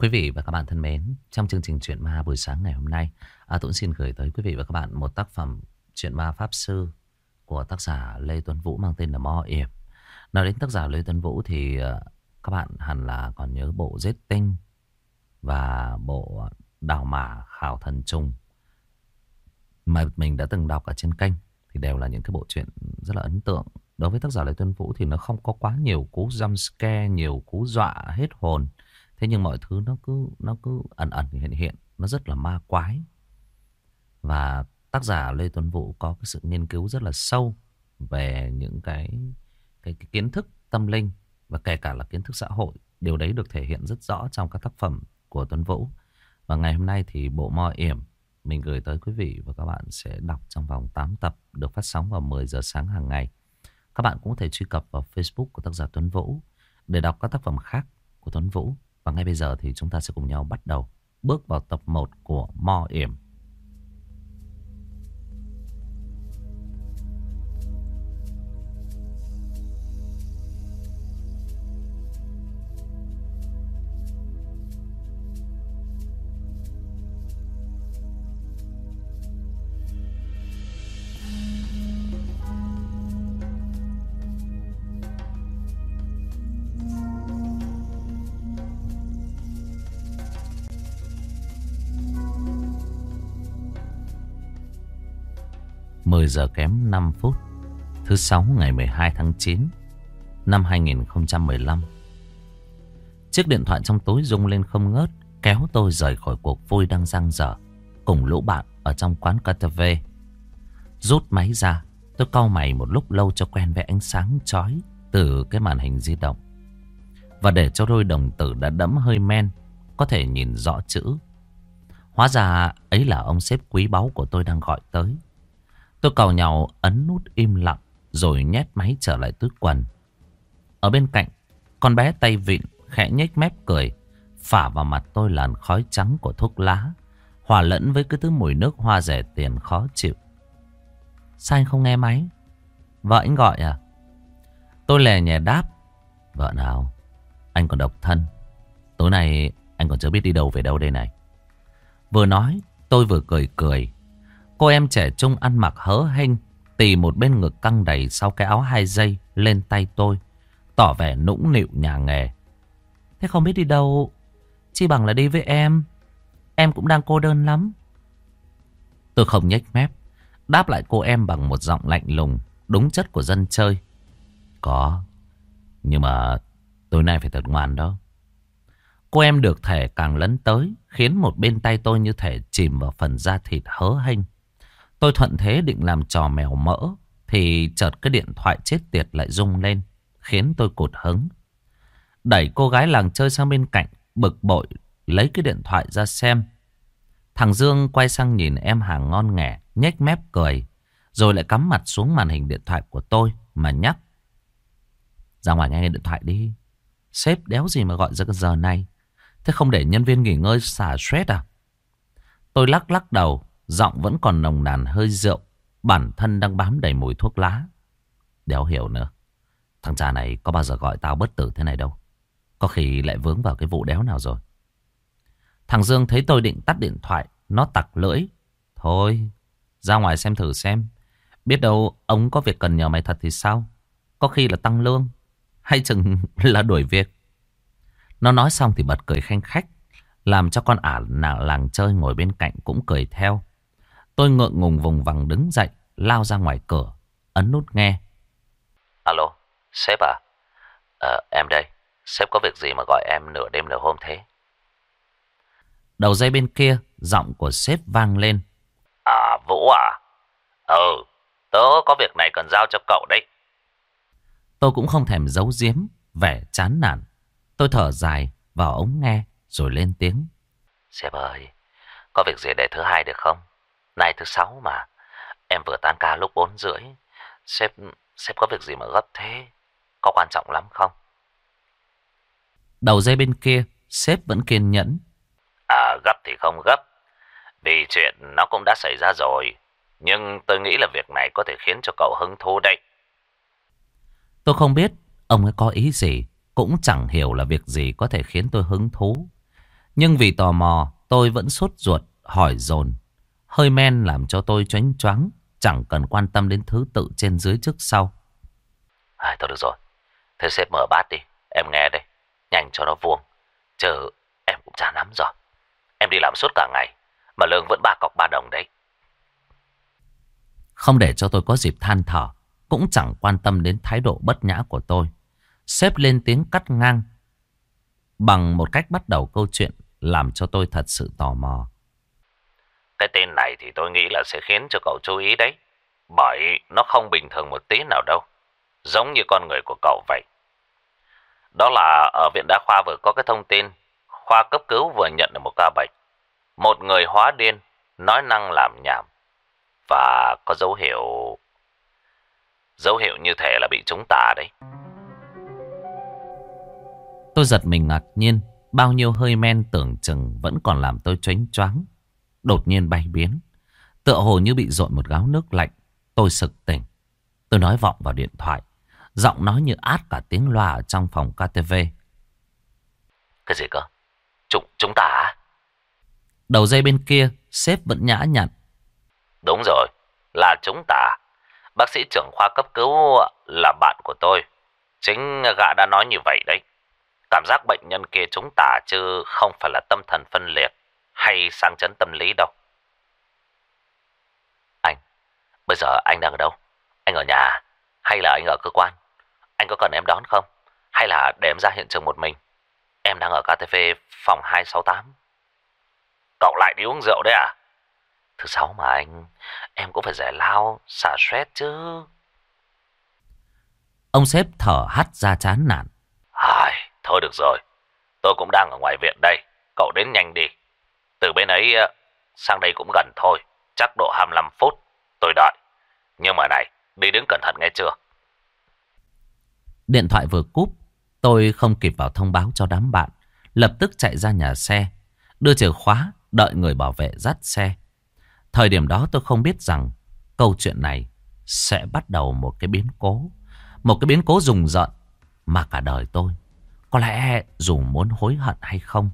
Quý vị và các bạn thân mến, trong chương trình Chuyện Ma buổi sáng ngày hôm nay, A Tuấn xin gửi tới quý vị và các bạn một tác phẩm Chuyện Ma Pháp Sư của tác giả Lê Tuấn Vũ mang tên là Mo Yệp. Nói đến tác giả Lê Tuấn Vũ thì ờ, các bạn hẳn là còn nhớ bộ Giết Tinh và bộ Đào Mả Khảo Thần Trùng mà mình đã từng đọc ở trên kênh thì đều là những cái bộ truyện rất là ấn tượng. Đối với tác giả Lê Tuấn Vũ thì nó không có quá nhiều cú jump scare, nhiều cú dọa hết hồn. Thế nhưng mọi thứ nó cứ nó cứ ẩn ẩn hiện hiện, nó rất là ma quái. Và tác giả Lê Tuấn Vũ có cái sự nghiên cứu rất là sâu về những cái cái, cái kiến thức tâm linh và kể cả là kiến thức xã hội. Điều đấy được thể hiện rất rõ trong các tác phẩm của Tuấn Vũ. Và ngày hôm nay thì bộ Mo Yểm mình gửi tới quý vị và các bạn sẽ đọc trong vòng 8 tập được phát sóng vào 10 giờ sáng hàng ngày. Các bạn cũng có thể truy cập vào Facebook của tác giả Tuấn Vũ để đọc các tác phẩm khác của Tuấn Vũ. Và ngay bây giờ thì chúng ta sẽ cùng nhau bắt đầu bước vào tập 1 của Mo Yểm. 10 giờ kém 5 phút, Thứ sáu ngày 12 tháng 9 Năm 2015 Chiếc điện thoại trong túi rung lên không ngớt, Kéo tôi rời khỏi cuộc vui đang giang dở Cùng lũ bạn ở trong quán KTV Rút máy ra, Tôi cau mày một lúc lâu cho quen với ánh sáng chói Từ cái màn hình di động. Và để cho đôi đồng tử đã đẫm hơi men, Có thể nhìn rõ chữ. Hóa ra ấy là ông sếp quý báu của tôi đang gọi tới. Tôi cầu nhau ấn nút im lặng rồi nhét máy trở lại túi quần. Ở bên cạnh, con bé tay vịn khẽ nhếch mép cười, phả vào mặt tôi làn khói trắng của thuốc lá, hòa lẫn với cái thứ mùi nước hoa rẻ tiền khó chịu. Sao anh không nghe máy? Vợ anh gọi à? Tôi lè nhẹ đáp. Vợ nào? Anh còn độc thân. Tối nay anh còn chưa biết đi đâu về đâu đây này. Vừa nói, tôi vừa cười cười. Cô em trẻ trung ăn mặc hớ hênh, tì một bên ngực căng đầy sau cái áo hai dây lên tay tôi, tỏ vẻ nũng nịu nhà nghề. Thế không biết đi đâu, chi bằng là đi với em. Em cũng đang cô đơn lắm. Tôi không nhếch mép, đáp lại cô em bằng một giọng lạnh lùng, đúng chất của dân chơi. Có, nhưng mà tối nay phải thật ngoan đó. Cô em được thể càng lấn tới, khiến một bên tay tôi như thể chìm vào phần da thịt hớ hênh. Tôi thuận thế định làm trò mèo mỡ, Thì chợt cái điện thoại chết tiệt lại rung lên, Khiến tôi cột hứng. Đẩy cô gái làng chơi sang bên cạnh, Bực bội, Lấy cái điện thoại ra xem. Thằng Dương quay sang nhìn em hàng ngon nghẻ, nhếch mép cười, Rồi lại cắm mặt xuống màn hình điện thoại của tôi Mà nhắc. Ra ngoài nghe điện thoại đi. Sếp đéo gì mà gọi ra cái giờ này? Thế không để nhân viên nghỉ ngơi xả stress à? Tôi lắc lắc đầu Giọng vẫn còn nồng nàn hơi rượu. Bản thân đang bám đầy mùi thuốc lá. Đéo hiểu nữa. Thằng cha này có bao giờ gọi tao bất tử thế này đâu. Có khi lại vướng vào cái vụ đéo nào rồi. Thằng Dương thấy tôi định tắt điện thoại, Nó tặc lưỡi. Thôi, ra ngoài xem thử xem. Biết đâu ông có việc cần nhờ mày thật thì sao? Có khi là tăng lương, Hay chừng là đuổi việc. Nó nói xong thì bật cười khanh khách, Làm cho con ả nào làng chơi ngồi bên cạnh cũng cười theo. Tôi ngượng ngùng vùng vằng đứng dậy, lao ra ngoài cửa, ấn nút nghe. Alo, sếp à? Ờ, em đây. Sếp có việc gì mà gọi em nửa đêm nửa hôm thế? Đầu dây bên kia, giọng của sếp vang lên. À, Vũ à? Ừ, tớ có việc này cần giao cho cậu đấy. Tôi cũng không thèm giấu giếm, vẻ chán nản. Tôi thở dài vào ống nghe, rồi lên tiếng. Sếp ơi, có việc gì để thứ hai được không? Nay thứ sáu mà. Em vừa tan ca lúc bốn rưỡi. Sếp, sếp có việc gì mà gấp thế? Có quan trọng lắm không? Đầu dây bên kia, sếp vẫn kiên nhẫn. À, gấp thì không gấp. Vì chuyện nó cũng đã xảy ra rồi. Nhưng tôi nghĩ là việc này có thể khiến cho cậu hứng thú đấy. Tôi không biết ông ấy có ý gì. Cũng chẳng hiểu là việc gì có thể khiến tôi hứng thú. Nhưng vì tò mò tôi vẫn sốt ruột hỏi dồn Hơi men làm cho tôi choáng choáng Chẳng cần quan tâm đến thứ tự trên dưới trước sau. À, Thôi được rồi. Thế xếp mở bát đi Em nghe đây. Nhanh cho nó vuông. Chờ em cũng chán lắm rồi. Em đi làm suốt cả ngày Mà lương vẫn ba cọc ba đồng đấy. Không để cho tôi có dịp than thở Cũng chẳng quan tâm đến thái độ bất nhã của tôi. Xếp lên tiếng cắt ngang Bằng một cách bắt đầu câu chuyện Làm cho tôi thật sự tò mò cái tên này thì tôi nghĩ là sẽ khiến cho cậu chú ý đấy. Bởi nó không bình thường một tí nào đâu. Giống như con người của cậu vậy. Đó là ở viện đa khoa vừa có cái thông tin, Khoa cấp cứu vừa nhận được một ca bệnh. Một người hóa điên, Nói năng làm nhảm. Và có dấu hiệu Dấu hiệu như thể là bị chúng ta đấy. Tôi giật mình ngạc nhiên, Bao nhiêu hơi men tưởng chừng Vẫn còn làm tôi choáng choáng. Đột nhiên bay biến. Tựa hồ như bị dội một gáo nước lạnh. Tôi sực tỉnh. Tôi nói vọng vào điện thoại. Giọng nói như át cả tiếng loa ở trong phòng KTV Cái gì cơ? Chúng, chúng ta à? Đầu dây bên kia Sếp vẫn nhã nhặn. Đúng rồi, là chúng ta. Bác sĩ trưởng khoa cấp cứu là bạn của tôi. Chính gã đã nói như vậy đấy. Cảm giác bệnh nhân kia chúng ta chứ không phải là tâm thần phân liệt hay sang chấn tâm lý đâu. Anh, bây giờ anh đang ở đâu? Anh ở nhà hay là anh ở cơ quan? Anh có cần em đón không? Hay là để em ra hiện trường một mình? Em đang ở KTV phòng 268. Cậu lại đi uống rượu đấy à? Thứ sáu mà anh, em cũng phải giải lao, xả stress chứ. Ông sếp thở hắt ra chán nản. Ai, Thôi được rồi, tôi cũng đang ở ngoài viện đây, cậu đến nhanh đi. Từ bên ấy ờ, sang đây cũng gần thôi, chắc độ 25 phút, tôi đợi. Nhưng mà này, đi đứng cẩn thận nghe chưa? Điện thoại vừa cúp, tôi không kịp vào thông báo cho đám bạn. Lập tức chạy ra nhà xe, đưa chìa khóa, đợi người bảo vệ dắt xe. Thời điểm đó tôi không biết rằng câu chuyện này sẽ bắt đầu một cái biến cố. Một cái biến cố rùng rợn mà cả đời tôi có lẽ dù muốn hối hận hay không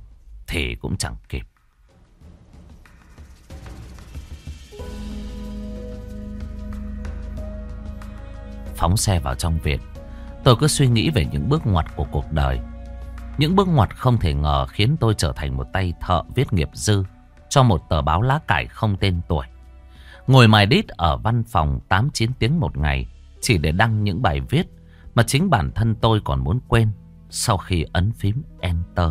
Thì cũng chẳng kịp Phóng xe vào trong viện Tôi cứ suy nghĩ về những bước ngoặt của cuộc đời. Những bước ngoặt không thể ngờ Khiến tôi trở thành một tay thợ viết nghiệp dư Cho một tờ báo lá cải không tên tuổi. Ngồi mài đít ở văn phòng 8-9 tiếng một ngày Chỉ để đăng những bài viết Mà chính bản thân tôi còn muốn quên sau khi ấn phím Enter.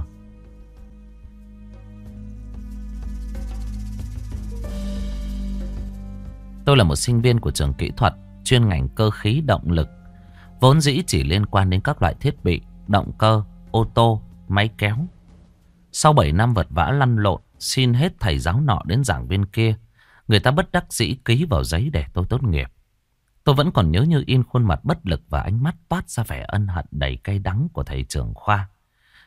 Tôi là một sinh viên của trường kỹ thuật chuyên ngành cơ khí động lực. Vốn dĩ chỉ liên quan đến các loại thiết bị, động cơ, ô tô, máy kéo. Sau 7 năm vật vã lăn lộn, xin hết thầy giáo nọ đến giảng viên kia, người ta bất đắc dĩ ký vào giấy để tôi tốt nghiệp. Tôi vẫn còn nhớ như in khuôn mặt bất lực và ánh mắt toát ra vẻ ân hận đầy cay đắng của thầy trưởng khoa.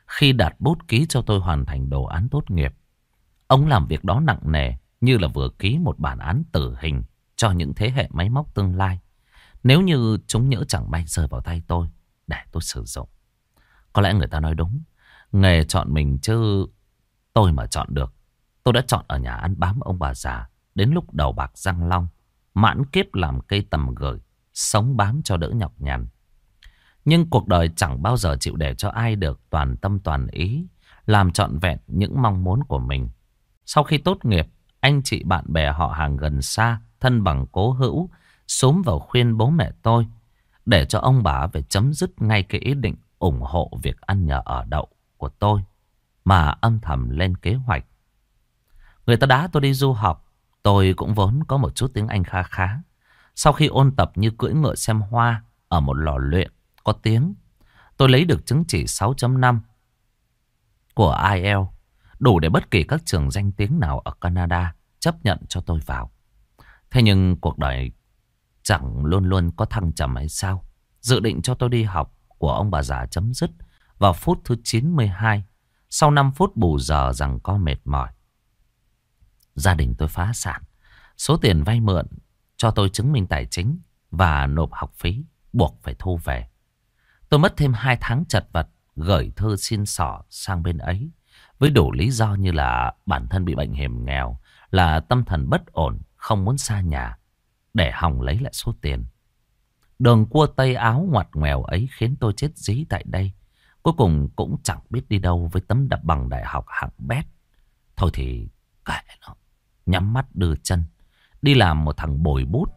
Khi đặt bút ký cho tôi hoàn thành đồ án tốt nghiệp, ông làm việc đó nặng nề như là vừa ký một bản án tử hình cho những thế hệ máy móc tương lai. Nếu như chúng nhỡ chẳng may rơi vào tay tôi để tôi sử dụng. Có lẽ người ta nói đúng, nghề chọn mình chứ tôi mà chọn được. Tôi đã chọn ở nhà ăn bám ông bà già đến lúc đầu bạc răng long. Mãn kiếp làm cây tầm gửi Sống bám cho đỡ nhọc nhằn Nhưng cuộc đời chẳng bao giờ chịu để cho ai được toàn tâm toàn ý Làm trọn vẹn những mong muốn của mình Sau khi tốt nghiệp Anh chị bạn bè họ hàng gần xa Thân bằng cố hữu Xúm vào khuyên bố mẹ tôi Để cho ông bà phải chấm dứt ngay cái ý định ủng hộ việc ăn nhờ ở đậu của tôi Mà âm thầm lên kế hoạch Người ta đá tôi đi du học Tôi cũng vốn có một chút tiếng Anh khá khá. Sau khi ôn tập như cưỡi ngựa xem hoa ở một lò luyện có tiếng, tôi lấy được chứng chỉ 6.5 của IELTS, đủ để bất kỳ các trường danh tiếng nào ở Canada chấp nhận cho tôi vào. Thế nhưng cuộc đời chẳng luôn luôn có thăng trầm hay sao? Dự định cho tôi đi học của ông bà già chấm dứt vào phút thứ 92, sau 5 phút bù giờ rằng co mệt mỏi. Gia đình tôi phá sản. Số tiền vay mượn cho tôi chứng minh tài chính và nộp học phí buộc phải thu về. Tôi mất thêm 2 tháng chật vật gửi thư xin sỏ sang bên ấy Với đủ lý do như là bản thân bị bệnh hiểm nghèo, là tâm thần bất ổn, không muốn xa nhà, để hòng lấy lại số tiền. Đường cua tây áo ngoặt ngoèo ấy khiến tôi chết dí tại đây. Cuối cùng cũng chẳng biết đi đâu với tấm đập bằng đại học hạng bét. Thôi thì kệ nó. Nhắm mắt đưa chân. Đi làm một thằng bồi bút.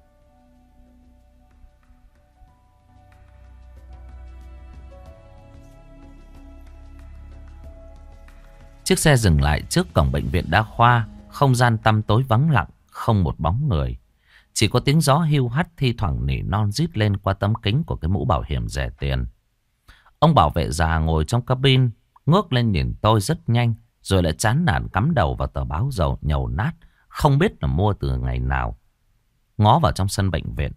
Chiếc xe dừng lại trước cổng bệnh viện đa khoa. Không gian tăm tối vắng lặng. Không một bóng người. Chỉ có tiếng gió hưu hắt thi thoảng nỉ non rít lên qua tấm kính của cái mũ bảo hiểm rẻ tiền. Ông bảo vệ già ngồi trong cabin, ngước lên nhìn tôi rất nhanh, rồi lại chán nản cắm đầu vào tờ báo dầu nhầu nát, không biết là mua từ ngày nào. Ngó vào trong sân bệnh viện,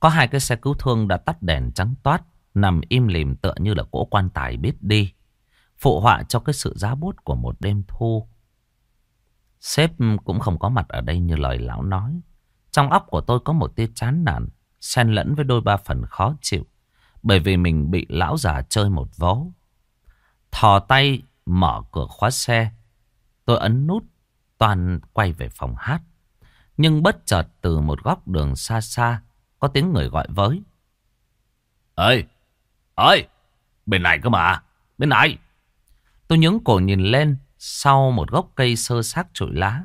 có hai cái xe cứu thương đã tắt đèn trắng toát, nằm im lìm tựa như là cỗ quan tài biết đi. Phụ họa cho cái sự giá bút của một đêm thu. Sếp cũng không có mặt ở đây như lời lão nói. Trong óc của tôi có một tia chán nản, xen lẫn với đôi ba phần khó chịu. Bởi vì mình bị lão già chơi một vố. Thò tay mở cửa khóa xe. Tôi ấn nút, toàn quay về phòng hát. Nhưng bất chợt từ một góc đường xa xa, có tiếng người gọi với. Ơi! Ơi! Bên này cơ mà! Bên này! Tôi nhướng cổ nhìn lên, sau một gốc cây sơ xác trụi lá.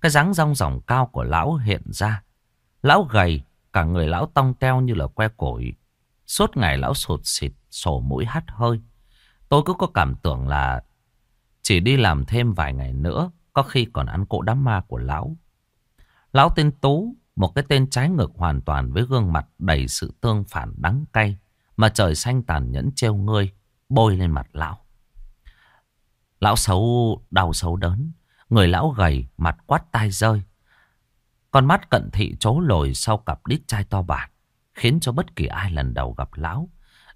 Cái dáng rong ròng cao của lão hiện ra. Lão gầy, cả người lão tông teo như là que củi. Suốt ngày lão sụt xịt, sổ mũi hắt hơi. Tôi cứ có cảm tưởng là chỉ đi làm thêm vài ngày nữa, có khi còn ăn cỗ đám ma của lão. Lão tên Tú, một cái tên trái ngược hoàn toàn với gương mặt đầy sự tương phản đắng cay, mà trời xanh tàn nhẫn treo ngươi, bôi lên mặt lão. Lão xấu, đau xấu đớn, người lão gầy, mặt quát tai rơi. Con mắt cận thị trố lồi sau cặp đít chai to bản, khiến cho bất kỳ ai lần đầu gặp lão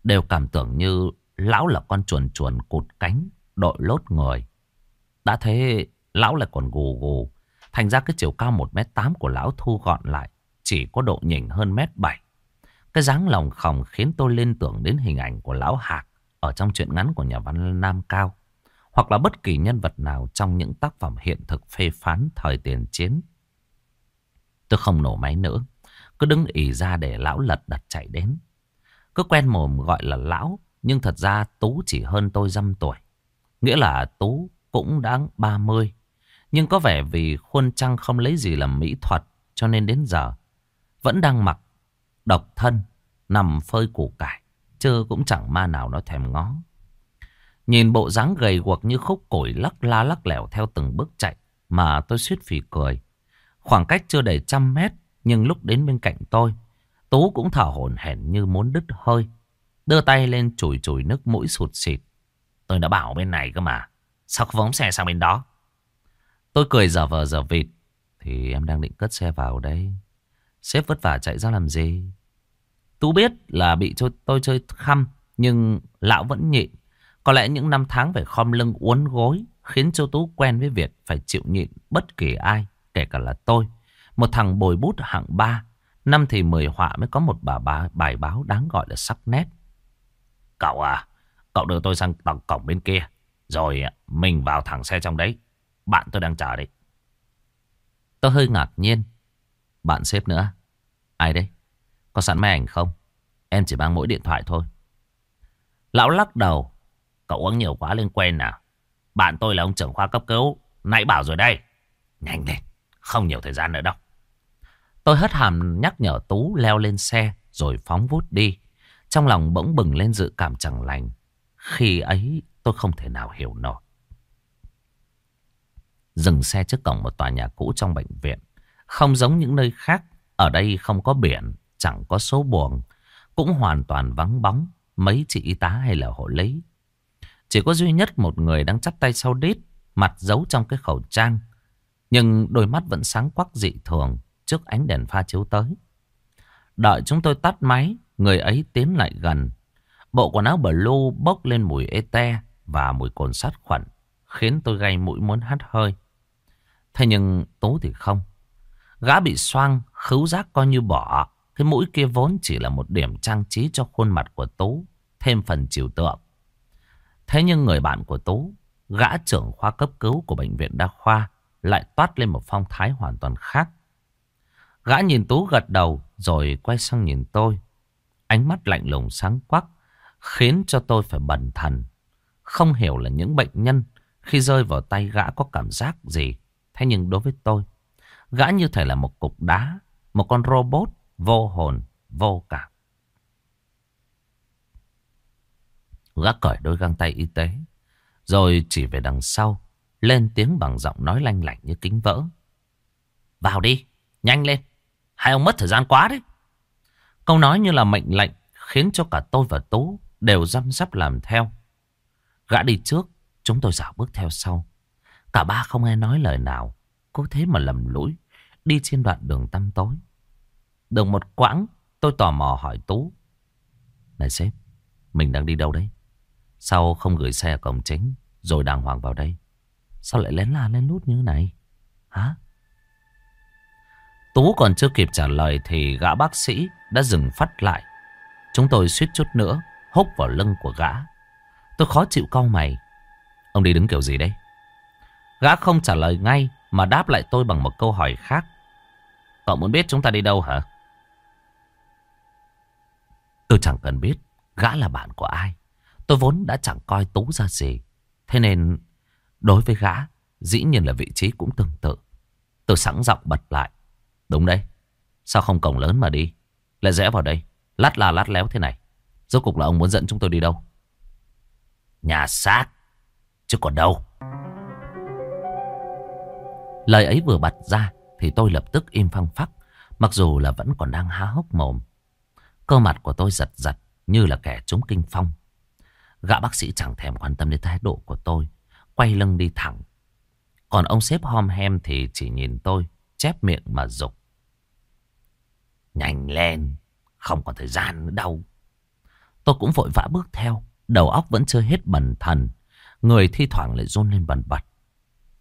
đều cảm tưởng như lão là con chuồn chuồn cụt cánh, đội lốt người. Đã thế, lão lại còn gù gù. Thành ra cái chiều cao 1m8 của lão thu gọn lại, chỉ có độ nhỉnh hơn mét 7 Cái dáng lòng khòng khiến tôi liên tưởng đến hình ảnh của lão Hạc ở trong truyện ngắn của nhà văn Nam Cao. Hoặc là bất kỳ nhân vật nào trong những tác phẩm hiện thực phê phán thời tiền chiến. Tôi không nổ máy nữa. Cứ đứng ỉ ra để lão lật đật chạy đến. Cứ quen mồm gọi là lão. Nhưng thật ra Tú chỉ hơn tôi dăm tuổi. Nghĩa là Tú cũng đáng 30. Nhưng có vẻ vì khuôn trăng không lấy gì làm mỹ thuật. Cho nên đến giờ vẫn đang mặc độc thân. Nằm phơi củ cải. Chứ cũng chẳng ma nào nó thèm ngó. Nhìn bộ dáng gầy guộc như khúc củi lắc la lắc lẻo theo từng bước chạy. Mà tôi suýt phì cười. Khoảng cách chưa đầy trăm mét, nhưng lúc đến bên cạnh tôi, Tú cũng thở hổn hển như muốn đứt hơi. Đưa tay lên chùi chùi nước mũi sụt xịt. Tôi đã bảo bên này cơ mà. Sao không phóng xe sang bên đó? Tôi cười giờ vờ giờ vịt. Thì em đang định cất xe vào đây. Sếp vất vả chạy ra làm gì? Tú biết là bị cho tôi chơi khăm. Nhưng lão vẫn nhịn. Có lẽ những năm tháng phải khom lưng uốn gối. Khiến cho Tú quen với việc phải chịu nhịn bất kỳ ai kể cả là tôi. Một thằng bồi bút hạng ba, năm thì mười họa mới có một bà, bà bài báo đáng gọi là sắc nét. Cậu à, cậu đưa tôi sang tầng cổng bên kia, rồi mình vào thẳng xe trong đấy. Bạn tôi đang chờ đấy. Tôi hơi ngạc nhiên. Bạn xếp nữa. Ai đấy? Có sẵn máy ảnh không? Em chỉ mang mỗi điện thoại thôi. Lão lắc đầu. Cậu uống nhiều quá lên quen nào. Bạn tôi là ông trưởng khoa cấp cứu. Nãy bảo rồi đây. Nhanh lên. Không nhiều thời gian nữa đâu. Tôi hất hàm nhắc nhở Tú leo lên xe rồi phóng vút đi. Trong lòng bỗng bừng lên dự cảm chẳng lành. Khi ấy tôi không thể nào hiểu nổi. Dừng xe trước cổng một tòa nhà cũ trong bệnh viện. Không giống những nơi khác. Ở đây không có biển, chẳng có số buồng. Cũng hoàn toàn vắng bóng mấy chị y tá hay là hộ lý. Chỉ có duy nhất một người đang chắp tay sau đít, mặt giấu trong cái khẩu trang. Nhưng đôi mắt vẫn sáng quắc dị thường trước ánh đèn pha chiếu tới. Đợi chúng tôi tắt máy, người ấy tiến lại gần. Bộ quần áo blue bốc lên mùi ete và mùi cồn sát khuẩn, khiến tôi gây mũi muốn hắt hơi. Thế nhưng Tú thì không. Gã bị xoang, khứu giác coi như bỏ. Cái mũi kia vốn chỉ là một điểm trang trí cho khuôn mặt của Tú, thêm phần chiều tượng. Thế nhưng người bạn của Tú, gã trưởng khoa cấp cứu của bệnh viện đa khoa lại toát lên một phong thái hoàn toàn khác. Gã nhìn Tú gật đầu rồi quay sang nhìn tôi. Ánh mắt lạnh lùng sáng quắc khiến cho tôi phải bần thần. Không hiểu là những bệnh nhân khi rơi vào tay gã có cảm giác gì. Thế nhưng đối với tôi, gã như thể là một cục đá, một con robot vô hồn, vô cảm. Gã cởi đôi găng tay y tế, rồi chỉ về đằng sau, lên tiếng bằng giọng nói lanh lảnh như kính vỡ. Vào đi, nhanh lên, hai ông mất thời gian quá đấy. Câu nói như là mệnh lệnh khiến cho cả tôi và Tú đều răm rắp làm theo. Gã đi trước, chúng tôi dạo bước theo sau. Cả ba không ai nói lời nào, cố thế mà lầm lũi, đi trên đoạn đường tăm tối. Được một quãng, tôi tò mò hỏi Tú. Này sếp, mình đang đi đâu đấy? Sao không gửi xe ở cổng chính, rồi đàng hoàng vào đây? Sao lại lén la lén nút như thế này? Hả? Tú còn chưa kịp trả lời thì gã bác sĩ đã dừng phát lại. Chúng tôi suýt chút nữa húc vào lưng của gã. Tôi khó chịu cau mày. Ông đi đứng kiểu gì đấy? Gã không trả lời ngay mà đáp lại tôi bằng một câu hỏi khác. Cậu muốn biết chúng ta đi đâu hả? Tôi chẳng cần biết gã là bạn của ai. Tôi vốn đã chẳng coi Tú ra gì. Thế nên đối với gã, dĩ nhiên là vị trí cũng tương tự. Tôi sẵn giọng bật lại. Đúng đấy. Sao không cổng lớn mà đi? Lại rẽ vào đây. Lát là lát léo thế này. Rốt cục là ông muốn dẫn chúng tôi đi đâu? Nhà xác. Chứ còn đâu. Lời ấy vừa bật ra thì tôi lập tức im phăng phắc. Mặc dù là vẫn còn đang há hốc mồm. Cơ mặt của tôi giật giật như là kẻ trúng kinh phong. Gã bác sĩ chẳng thèm quan tâm đến thái độ của tôi. Quay lưng đi thẳng. Còn ông sếp hom hem thì chỉ nhìn tôi. Chép miệng mà dục Nhanh lên. Không còn thời gian nữa đâu. Tôi cũng vội vã bước theo. Đầu óc vẫn chưa hết bần thần. Người thi thoảng lại run lên bần bật.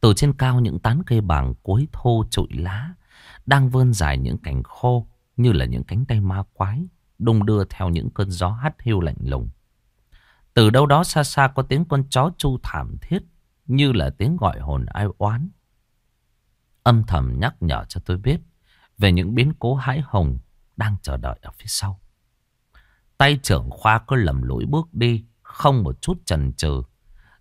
Từ trên cao những tán cây bàng cuối thô trụi lá. Đang vươn dài những cành khô. Như là những cánh tay ma quái. Đung đưa theo những cơn gió hắt hiu lạnh lùng. Từ đâu đó xa xa có tiếng con chó chu thảm thiết. Như là tiếng gọi hồn ai oán. Âm thầm nhắc nhở cho tôi biết. Về những biến cố hãi hùng đang chờ đợi ở phía sau. Tay trưởng khoa cứ lầm lũi bước đi, không một chút chần chừ.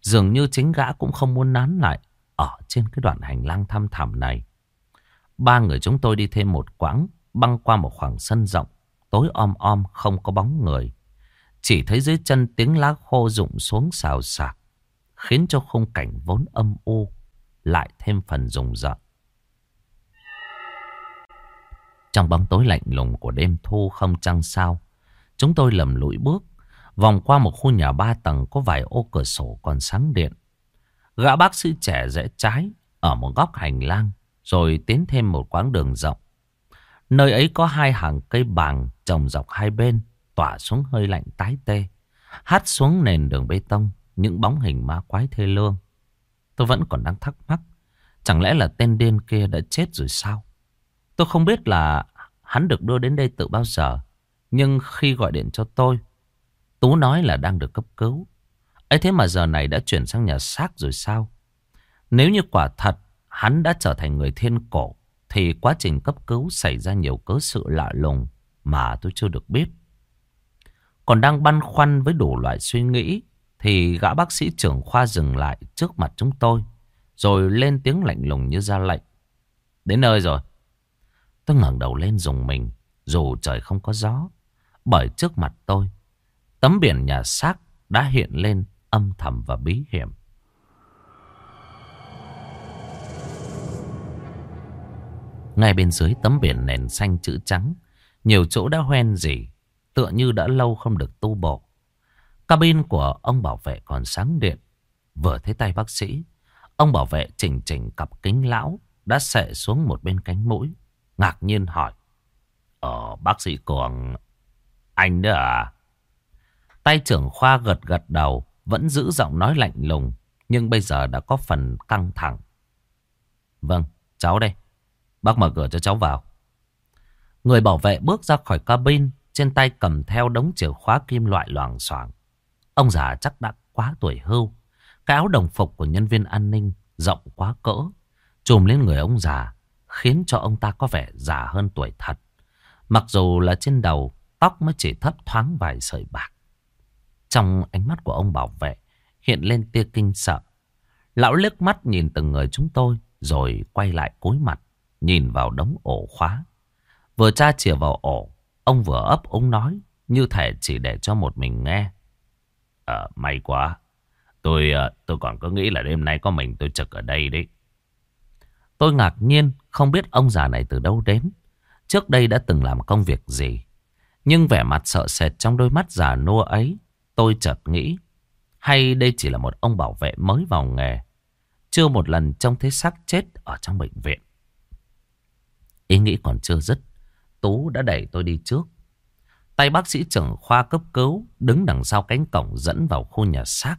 Dường như chính gã cũng không muốn nán lại ở trên cái đoạn hành lang thăm thẳm này. Ba người chúng tôi đi thêm một quãng, băng qua một khoảng sân rộng, tối om om không có bóng người. Chỉ thấy dưới chân tiếng lá khô rụng xuống xào xạc, khiến cho khung cảnh vốn âm u lại thêm phần rùng rợn. Trong bóng tối lạnh lùng của đêm thu không trăng sao, chúng tôi lầm lũi bước, vòng qua một khu nhà ba tầng có vài ô cửa sổ còn sáng điện. Gã bác sĩ trẻ rẽ trái ở một góc hành lang, rồi tiến thêm một quãng đường rộng. Nơi ấy có hai hàng cây bàng trồng dọc hai bên, tỏa xuống hơi lạnh tái tê, hắt xuống nền đường bê tông, những bóng hình ma quái thê lương. Tôi vẫn còn đang thắc mắc, chẳng lẽ là tên điên kia đã chết rồi sao? Tôi không biết là hắn được đưa đến đây từ bao giờ. Nhưng khi gọi điện cho tôi, Tú nói là đang được cấp cứu. ấy thế mà giờ này đã chuyển sang nhà xác rồi sao? Nếu như quả thật hắn đã trở thành người thiên cổ, thì quá trình cấp cứu xảy ra nhiều cớ sự lạ lùng mà tôi chưa được biết. Còn đang băn khoăn với đủ loại suy nghĩ, thì gã bác sĩ trưởng khoa dừng lại trước mặt chúng tôi, rồi lên tiếng lạnh lùng như ra lệnh. Đến nơi rồi. Tôi ngẩng đầu lên dùng mình, dù trời không có gió. Bởi trước mặt tôi, tấm biển nhà xác đã hiện lên âm thầm và bí hiểm. Ngay bên dưới tấm biển nền xanh chữ trắng, nhiều chỗ đã hoen dỉ, tựa như đã lâu không được tu bổ. Cabin của ông bảo vệ còn sáng điện. Vừa thấy tay bác sĩ, ông bảo vệ chỉnh chỉnh cặp kính lão đã sệ xuống một bên cánh mũi. Ngạc nhiên hỏi. Ờ, bác sĩ Cường, anh đó à? Tay trưởng khoa gật gật đầu, vẫn giữ giọng nói lạnh lùng, nhưng bây giờ đã có phần căng thẳng. Vâng, cháu đây. Bác mở cửa cho cháu vào. Người bảo vệ bước ra khỏi cabin, trên tay cầm theo đống chìa khóa kim loại loảng xoảng. Ông già chắc đã quá tuổi hưu, Cái áo đồng phục của nhân viên an ninh rộng quá cỡ, trùm lên người ông già, khiến cho ông ta có vẻ già hơn tuổi thật. Mặc dù là trên đầu, tóc mới chỉ thấp thoáng vài sợi bạc. Trong ánh mắt của ông bảo vệ, hiện lên tia kinh sợ. Lão liếc mắt nhìn từng người chúng tôi, rồi quay lại cúi mặt, nhìn vào đống ổ khóa. Vừa tra chìa vào ổ, ông vừa ấp úng nói, như thể chỉ để cho một mình nghe. À, may quá. Tôi ờ, tôi còn có nghĩ là đêm nay có mình tôi trực ở đây đấy. Tôi ngạc nhiên không biết ông già này từ đâu đến. Trước đây đã từng làm công việc gì. Nhưng vẻ mặt sợ sệt trong đôi mắt già nua ấy. Tôi chợt nghĩ. Hay đây chỉ là một ông bảo vệ mới vào nghề. Chưa một lần trông thấy xác chết ở trong bệnh viện. Ý nghĩ còn chưa dứt. Tú đã đẩy tôi đi trước. Tay bác sĩ trưởng khoa cấp cứu đứng đằng sau cánh cổng dẫn vào khu nhà xác.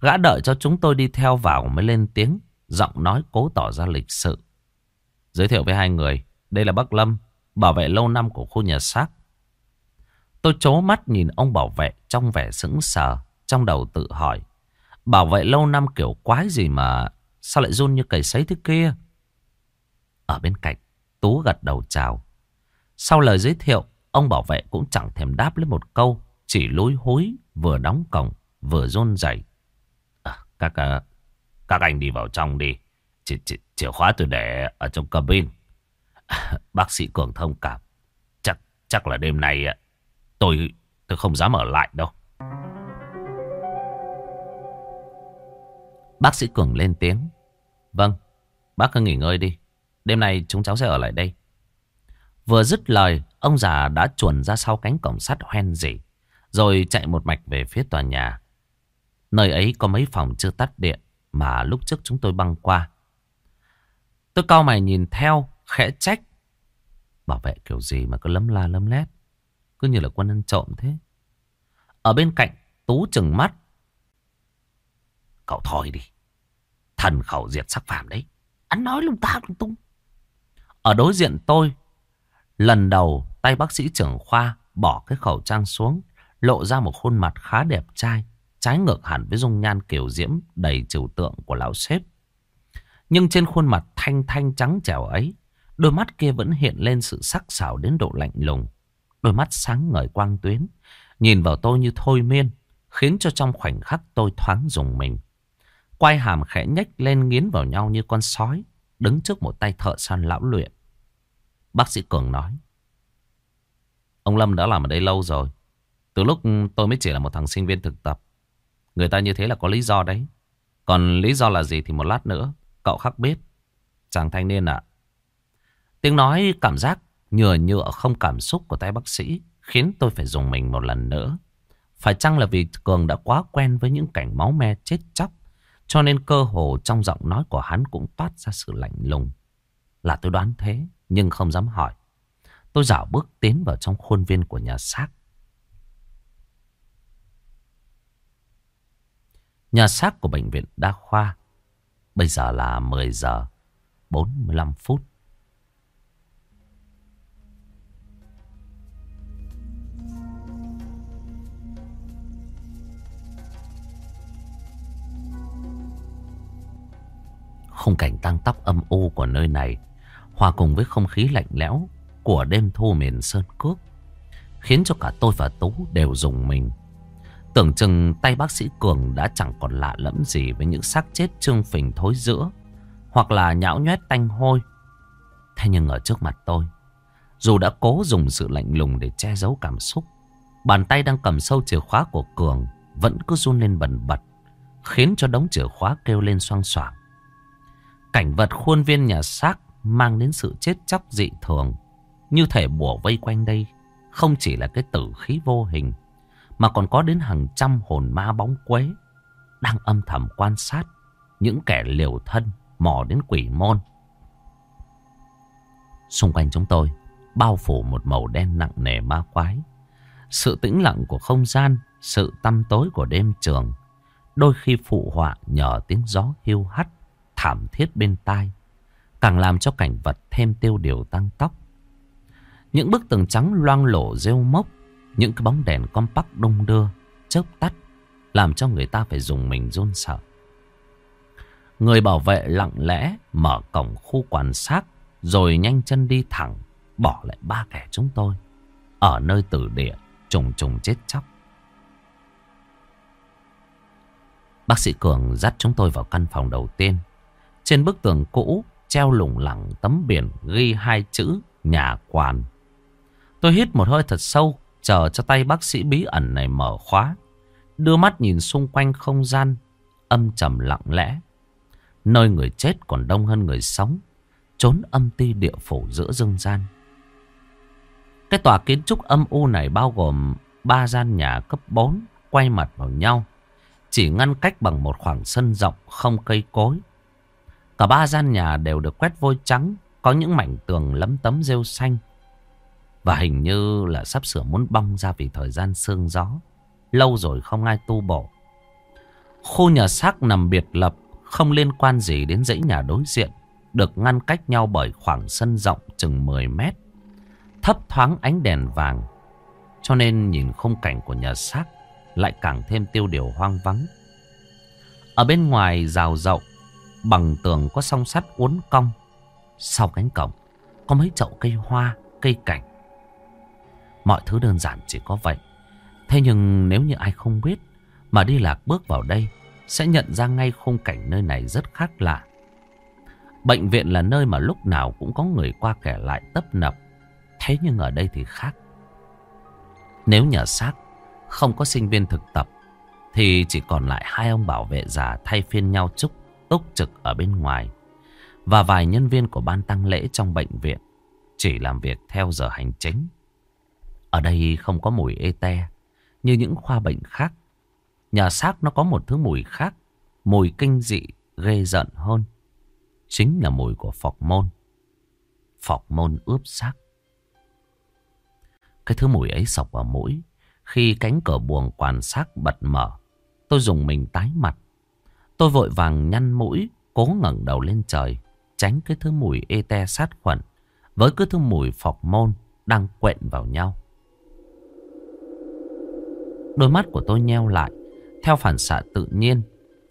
Gã đợi cho chúng tôi đi theo vào mới lên tiếng, giọng nói cố tỏ ra lịch sự. Giới thiệu với hai người, đây là bác Lâm, bảo vệ lâu năm của khu nhà xác. Tôi chố mắt nhìn ông bảo vệ trong vẻ sững sờ, trong đầu tự hỏi. Bảo vệ lâu năm kiểu quái gì mà sao lại run như cầy sấy thế kia? Ở bên cạnh, Tú gật đầu chào. Sau lời giới thiệu, ông bảo vệ cũng chẳng thèm đáp lấy một câu, chỉ lối hối, vừa đóng cổng, vừa run rẩy. À, các à, các anh đi vào trong đi. chìa chìa chìa khóa tôi để ở trong cabin. À, bác sĩ Cường thông cảm. Chắc chắc là đêm nay à, tôi tôi không dám ở lại đâu. Bác sĩ Cường lên tiếng. Vâng, bác cứ nghỉ ngơi đi. Đêm nay chúng cháu sẽ ở lại đây. Vừa dứt lời, ông già đã chuồn ra sau cánh cổng sắt hoen dỉ, rồi chạy một mạch về phía tòa nhà. Nơi ấy có mấy phòng chưa tắt điện mà lúc trước chúng tôi băng qua. Tôi cao mày nhìn theo, khẽ trách. Bảo vệ kiểu gì mà cứ lấm la lấm lét, cứ như là quân ăn trộm thế. Ở bên cạnh, Tú chừng mắt. Cậu thôi đi, thần khẩu diệt sắc phạm đấy. Anh nói lung ta lung tung. Ở đối diện tôi, lần đầu tay bác sĩ trưởng khoa bỏ cái khẩu trang xuống, lộ ra một khuôn mặt khá đẹp trai, trái ngược hẳn với dung nhan kiểu diễm đầy trừu tượng của lão sếp. Nhưng trên khuôn mặt thanh thanh trắng trẻo ấy, đôi mắt kia vẫn hiện lên sự sắc sảo đến độ lạnh lùng. Đôi mắt sáng ngời quang tuyến, nhìn vào tôi như thôi miên, khiến cho trong khoảnh khắc tôi thoáng dùng mình. Quai hàm khẽ nhếch lên nghiến vào nhau như con sói, đứng trước một tay thợ săn lão luyện. Bác sĩ Cường nói. Ông Lâm đã làm ở đây lâu rồi. Từ lúc tôi mới chỉ là một thằng sinh viên thực tập. Người ta như thế là có lý do đấy. Còn lý do là gì thì một lát nữa cậu khắc biết. Chàng thanh niên ạ. Tiếng nói cảm giác nhừa nhựa không cảm xúc của tay bác sĩ khiến tôi phải dùng mình một lần nữa. Phải chăng là vì Cường đã quá quen với những cảnh máu me chết chóc cho nên cơ hồ trong giọng nói của hắn cũng toát ra sự lạnh lùng. Là tôi đoán thế, nhưng không dám hỏi. Tôi dạo bước tiến vào trong khuôn viên của nhà xác. Nhà xác của bệnh viện đa khoa. Bây giờ là 10 giờ 45 phút. Khung cảnh tăng tóc âm u của nơi này, Hòa cùng với không khí lạnh lẽo của đêm thu miền Sơn Cước, Khiến cho cả tôi và Tú đều dùng mình. Tưởng chừng tay bác sĩ Cường đã chẳng còn lạ lẫm gì Với những xác chết trương phình thối giữa, Hoặc là nhão nhoét tanh hôi. Thế nhưng ở trước mặt tôi, Dù đã cố dùng sự lạnh lùng để che giấu cảm xúc, Bàn tay đang cầm sâu chìa khóa của Cường Vẫn cứ run lên bần bật, Khiến cho đống chìa khóa kêu lên xoang xoảng Cảnh vật khuôn viên nhà xác mang đến sự chết chóc dị thường. Như thể bùa vây quanh đây không chỉ là cái tử khí vô hình mà còn có đến hàng trăm hồn ma bóng quế đang âm thầm quan sát những kẻ liều thân mò đến quỷ môn. Xung quanh chúng tôi bao phủ một màu đen nặng nề ma quái. Sự tĩnh lặng của không gian, sự tăm tối của đêm trường, đôi khi phụ họa nhờ tiếng gió hiu hắt thảm thiết bên tai, càng làm cho cảnh vật thêm tiêu điều tăng tóc. Những bức tường trắng loang lổ rêu mốc, những cái bóng đèn compact đông đưa, chớp tắt, Làm cho người ta phải dùng mình run sợ. Người bảo vệ lặng lẽ mở cổng khu quan sát Rồi nhanh chân đi thẳng Bỏ lại ba kẻ chúng tôi Ở nơi tử địa trùng trùng chết chóc. Bác sĩ Cường dắt chúng tôi vào căn phòng đầu tiên. Trên bức tường cũ Treo lủng lẳng tấm biển Ghi hai chữ nhà quan. Tôi hít một hơi thật sâu Chờ cho tay bác sĩ bí ẩn này mở khóa Đưa mắt nhìn xung quanh không gian Âm trầm lặng lẽ Nơi người chết còn đông hơn người sống Trốn âm ti địa phủ giữa dương gian Cái tòa kiến trúc âm u này bao gồm ba gian nhà cấp 4 quay mặt vào nhau. Chỉ ngăn cách bằng một khoảng sân rộng không cây cối. Cả ba gian nhà đều được quét vôi trắng, có những mảnh tường lấm tấm rêu xanh. Và hình như là sắp sửa muốn bong ra vì thời gian sương gió. Lâu rồi không ai tu bổ. Khu nhà xác nằm biệt lập, không liên quan gì đến dãy nhà đối diện. Được ngăn cách nhau bởi khoảng sân rộng chừng 10 mét. Thấp thoáng ánh đèn vàng cho nên nhìn khung cảnh của nhà xác lại càng thêm tiêu điều hoang vắng. Ở bên ngoài rào rộng, bằng tường có song sắt uốn cong. Sau cánh cổng, có mấy chậu cây hoa, cây cảnh. Mọi thứ đơn giản chỉ có vậy. Thế nhưng nếu như ai không biết mà đi lạc bước vào đây, sẽ nhận ra ngay khung cảnh nơi này rất khác lạ. Bệnh viện là nơi mà lúc nào cũng có người qua kẻ lại tấp nập. Thế nhưng ở đây thì khác. Nếu nhà xác không có sinh viên thực tập thì chỉ còn lại hai ông bảo vệ già thay phiên nhau chúc túc trực ở bên ngoài và vài nhân viên của ban tăng lễ trong bệnh viện chỉ làm việc theo giờ hành chính. Ở đây không có mùi ê te như những khoa bệnh khác. Nhà xác nó có một thứ mùi khác, mùi kinh dị ghê giận hơn. Chính là mùi của phọc môn. Phọc môn ướp xác. Cái thứ mùi ấy sọc vào mũi. Khi cánh cửa buồng quan sát bật mở. Tôi dùng mình tái mặt. Tôi vội vàng nhăn mũi. Cố ngẩng đầu lên trời. Tránh cái thứ mùi ê te sát khuẩn. Với cái thứ mùi phọc môn. Đang quện vào nhau. Đôi mắt của tôi nheo lại. Theo phản xạ tự nhiên.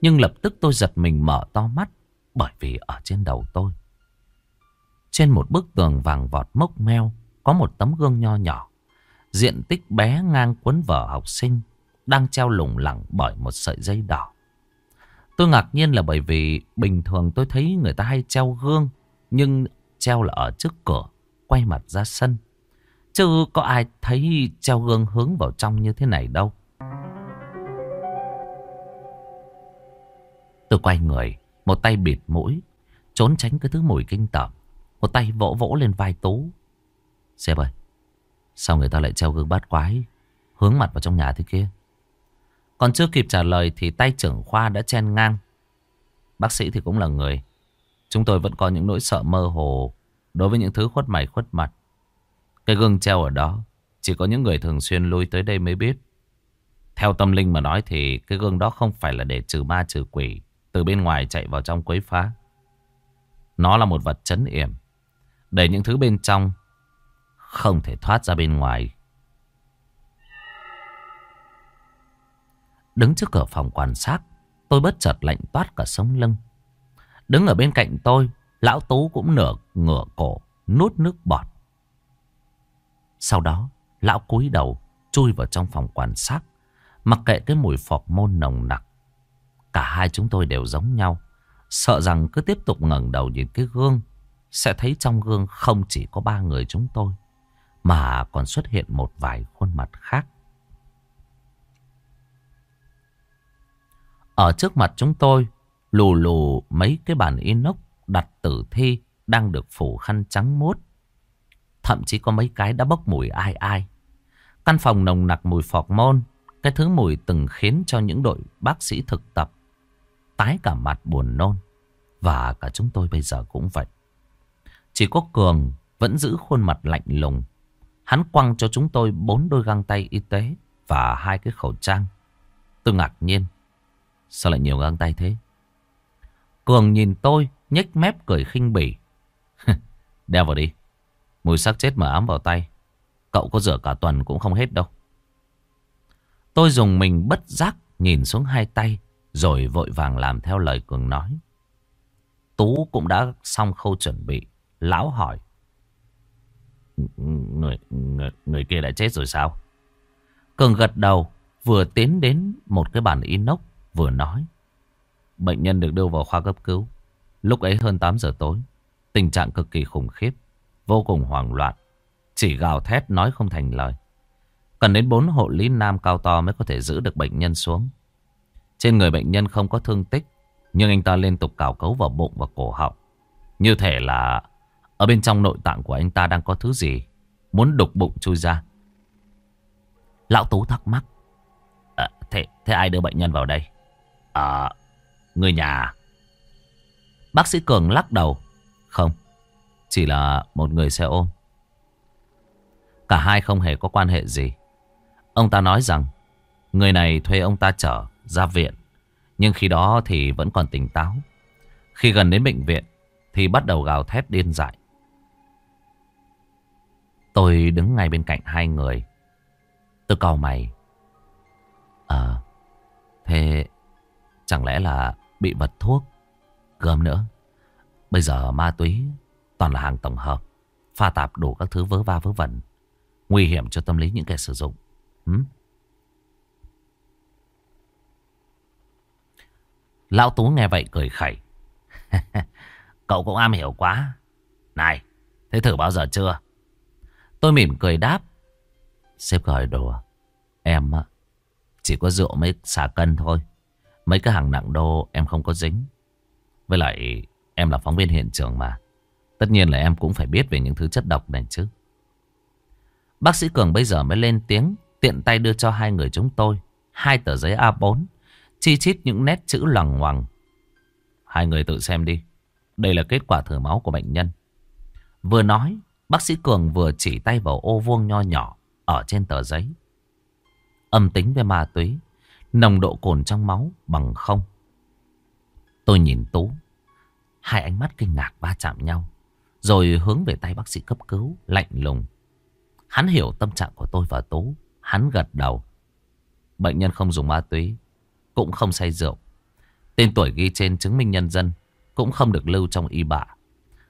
Nhưng lập tức tôi giật mình mở to mắt. Bởi vì ở trên đầu tôi. Trên một bức tường vàng vọt mốc meo. Có một tấm gương nho nhỏ. Diện tích bé ngang cuốn vở học sinh, Đang treo lủng lẳng bởi một sợi dây đỏ Tôi ngạc nhiên là bởi vì Bình thường tôi thấy người ta hay treo gương, Nhưng treo là ở trước cửa, Quay mặt ra sân Chứ có ai thấy treo gương hướng vào trong như thế này đâu. Tôi quay người, Một tay bịt mũi, Trốn tránh cái thứ mùi kinh tởm. Một tay vỗ vỗ lên vai Tú. Sếp ơi, Sao người ta lại treo gương bát quái, Hướng mặt vào trong nhà thế kia? Còn chưa kịp trả lời Thì tay trưởng khoa đã chen ngang. Bác sĩ thì cũng là người. Chúng tôi vẫn có những nỗi sợ mơ hồ Đối với những thứ khuất mày khuất mặt. Cái gương treo ở đó Chỉ có những người thường xuyên lui tới đây mới biết Theo tâm linh mà nói thì Cái gương đó không phải là để trừ ma trừ quỷ Từ bên ngoài chạy vào trong quấy phá Nó là một vật chấn yểm Để những thứ bên trong không thể thoát ra bên ngoài. Đứng trước cửa phòng quan sát, tôi bất chợt lạnh toát cả sống lưng. Đứng ở bên cạnh tôi, lão Tú cũng nửa ngửa cổ, nuốt nước bọt. Sau đó, lão cúi đầu, chui vào trong phòng quan sát, mặc kệ cái mùi phọc môn nồng nặc. Cả hai chúng tôi đều giống nhau, sợ rằng cứ tiếp tục ngẩng đầu nhìn cái gương, sẽ thấy trong gương không chỉ có ba người chúng tôi. Mà còn xuất hiện một vài khuôn mặt khác Ở trước mặt chúng tôi Lù lù mấy cái bàn inox đặt tử thi Đang được phủ khăn trắng mốt Thậm chí có mấy cái đã bốc mùi ai ai Căn phòng nồng nặc mùi phọc môn Cái thứ mùi từng khiến cho những đội bác sĩ thực tập Tái cả mặt buồn nôn Và cả chúng tôi bây giờ cũng vậy Chỉ có Cường vẫn giữ khuôn mặt lạnh lùng Hắn quăng cho chúng tôi bốn đôi găng tay y tế và hai cái khẩu trang. Tôi ngạc nhiên. Sao lại nhiều găng tay thế? Cường nhìn tôi, nhếch mép cười khinh bỉ. Đeo vào đi. Mùi xác chết mà ám vào tay. Cậu có rửa cả tuần cũng không hết đâu. Tôi dùng mình bất giác nhìn xuống hai tay, rồi vội vàng làm theo lời Cường nói. Tú cũng đã xong khâu chuẩn bị. Lão hỏi. Người, người, người kia đã chết rồi sao? Cường gật đầu, vừa tiến đến một cái bàn inox, vừa nói. Bệnh nhân được đưa vào khoa cấp cứu. Lúc ấy hơn 8 giờ tối. Tình trạng cực kỳ khủng khiếp, vô cùng hoảng loạn. Chỉ gào thét nói không thành lời. Cần đến bốn hộ lý nam cao to mới có thể giữ được bệnh nhân xuống. Trên người bệnh nhân không có thương tích, nhưng anh ta liên tục cào cấu vào bụng và cổ họng. Như thể là ở bên trong nội tạng của anh ta đang có thứ gì muốn đục bụng chui ra. Lão Tú thắc mắc. À, thế, thế ai đưa bệnh nhân vào đây? À, người nhà. À? Bác sĩ Cường lắc đầu. Không, chỉ là một người xe ôm. Cả hai không hề có quan hệ gì. Ông ta nói rằng người này thuê ông ta chở ra viện. Nhưng khi đó thì vẫn còn tỉnh táo. Khi gần đến bệnh viện thì bắt đầu gào thét điên dại. Tôi đứng ngay bên cạnh hai người. Tôi cầu mày. Ờ, thế chẳng lẽ là bị bật thuốc, gơm nữa. Bây giờ ma túy toàn là hàng tổng hợp, pha tạp đủ các thứ vớ va vớ vẩn. Nguy hiểm cho tâm lý những kẻ sử dụng. Hừm? Lão Tú nghe vậy cười khẩy. Cậu cũng am hiểu quá. Này, thế thử bao giờ chưa? Tôi mỉm cười đáp. Sếp gọi đùa. Em chỉ có rượu mới xả cân thôi. Mấy cái hàng nặng đô em không có dính. Với lại em là phóng viên hiện trường mà. Tất nhiên là em cũng phải biết về những thứ chất độc này chứ. Bác sĩ Cường bây giờ mới lên tiếng, tiện tay đưa cho hai người chúng tôi hai tờ giấy A4, chi chít những nét chữ lằng ngoằng. Hai người tự xem đi. Đây là kết quả thử máu của bệnh nhân. Vừa nói, bác sĩ Cường vừa chỉ tay vào ô vuông nho nhỏ ở trên tờ giấy. Âm tính với ma túy, nồng độ cồn trong máu bằng không. Tôi nhìn Tú, hai ánh mắt kinh ngạc va chạm nhau, rồi hướng về tay bác sĩ cấp cứu, lạnh lùng. Hắn hiểu tâm trạng của tôi và Tú, hắn gật đầu. Bệnh nhân không dùng ma túy, cũng không say rượu. Tên tuổi ghi trên chứng minh nhân dân cũng không được lưu trong y bạ.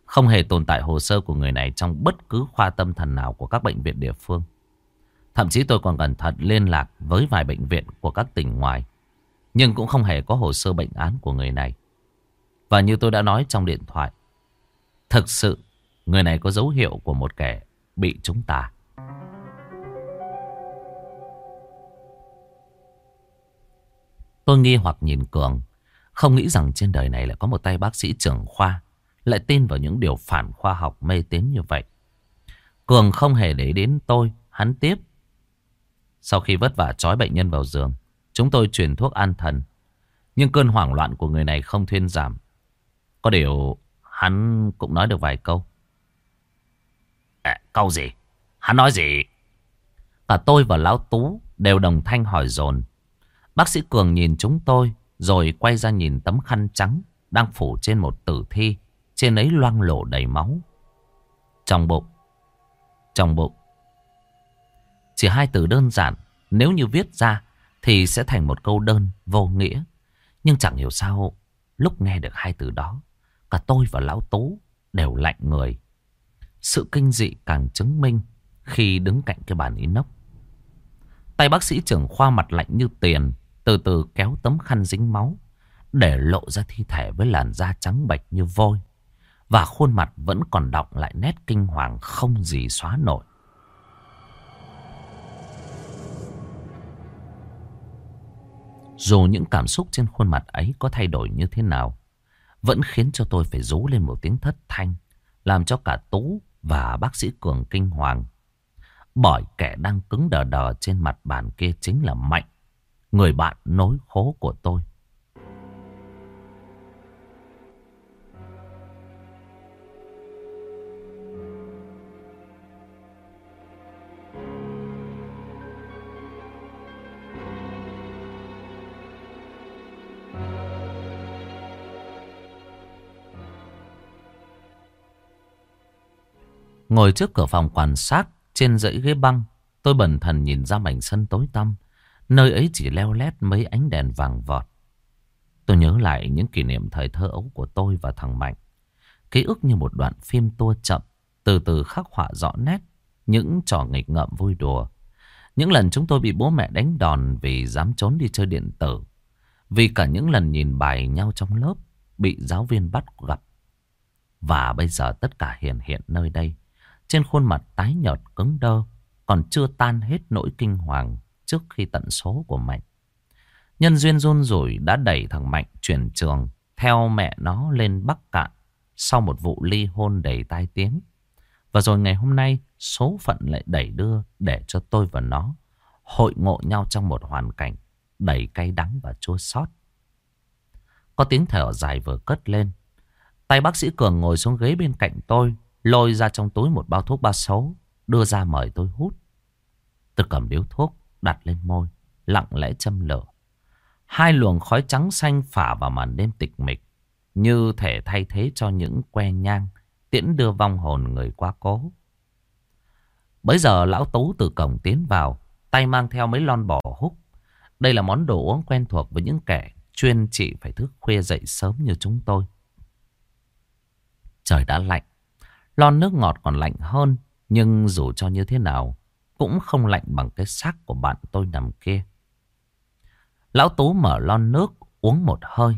Không hề tồn tại hồ sơ của người này trong bất cứ khoa tâm thần nào của các bệnh viện địa phương. Thậm chí tôi còn cẩn thận liên lạc với vài bệnh viện của các tỉnh ngoài. Nhưng cũng không hề có hồ sơ bệnh án của người này. Và như tôi đã nói trong điện thoại, thực sự, người này có dấu hiệu của một kẻ bị chúng ta. Tôi nghi hoặc nhìn Cường. Không nghĩ rằng trên đời này lại có một tay bác sĩ trưởng khoa. Lại tin vào những điều phản khoa học mê tín như vậy. Cường không hề để đến tôi. Hắn tiếp. Sau khi vất vả trói bệnh nhân vào giường. Chúng tôi truyền thuốc an thần. Nhưng cơn hoảng loạn của người này không thuyên giảm. Có điều hắn cũng nói được vài câu. À, câu gì? Hắn nói gì? Cả tôi và Lão Tú đều đồng thanh hỏi dồn Bác sĩ Cường nhìn chúng tôi rồi quay ra nhìn tấm khăn trắng đang phủ trên một tử thi. Trên ấy loang lổ đầy máu. Trong bụng. Trong bụng. Chỉ hai từ đơn giản. Nếu như viết ra thì sẽ thành một câu đơn vô nghĩa. Nhưng chẳng hiểu sao lúc nghe được hai từ đó. Cả tôi và Lão Tú đều lạnh người. Sự kinh dị càng chứng minh khi đứng cạnh cái bàn inox. Tay bác sĩ trưởng khoa mặt lạnh như tiền từ từ kéo tấm khăn dính máu để lộ ra thi thể với làn da trắng bệch như vôi. Và khuôn mặt vẫn còn đọng lại nét kinh hoàng không gì xóa nổi. Dù những cảm xúc trên khuôn mặt ấy có thay đổi như thế nào, vẫn khiến cho tôi phải rú lên một tiếng thất thanh, làm cho cả Tú và bác sĩ Cường kinh hoàng. Bởi kẻ đang cứng đờ đờ trên mặt bàn kia chính là Mạnh. Người bạn nối khố của tôi. Ngồi trước cửa phòng quan sát trên dãy ghế băng, tôi bần thần nhìn ra mảnh sân tối tăm Nơi ấy chỉ leo lét mấy ánh đèn vàng vọt. Tôi nhớ lại những kỷ niệm thời thơ ấu của tôi và thằng Mạnh. Ký ức như một đoạn phim tua chậm, từ từ khắc họa rõ nét những trò nghịch ngợm vui đùa. Những lần chúng tôi bị bố mẹ đánh đòn vì dám trốn đi chơi điện tử. Vì cả những lần nhìn bài nhau trong lớp bị giáo viên bắt gặp. Và bây giờ tất cả hiện hiện nơi đây. Trên khuôn mặt tái nhợt cứng đơ còn chưa tan hết nỗi kinh hoàng trước khi tận số của Mạnh. Nhân duyên run rủi đã đẩy thằng Mạnh chuyển trường theo mẹ nó lên Bắc Cạn sau một vụ ly hôn đầy tai tiếng. Và rồi ngày hôm nay số phận lại đẩy đưa để cho tôi và nó hội ngộ nhau trong một hoàn cảnh đầy cay đắng và chua xót. Có tiếng thở dài vừa cất lên. Tay bác sĩ Cường ngồi xuống ghế bên cạnh tôi, lôi ra trong túi một bao thuốc ba xấu, đưa ra mời tôi hút. Tôi cầm điếu thuốc, đặt lên môi, lặng lẽ châm lửa. Hai luồng khói trắng xanh phả vào màn đêm tịch mịch, như thể thay thế cho những que nhang, tiễn đưa vong hồn người quá cố. Bấy giờ lão Tú từ cổng tiến vào, tay mang theo mấy lon bò húc. Đây là món đồ uống quen thuộc với những kẻ chuyên trị phải thức khuya dậy sớm như chúng tôi. Trời đã lạnh, lon nước ngọt còn lạnh hơn, nhưng dù cho như thế nào, cũng không lạnh bằng cái xác của bạn tôi nằm kia. Lão Tú mở lon nước uống một hơi,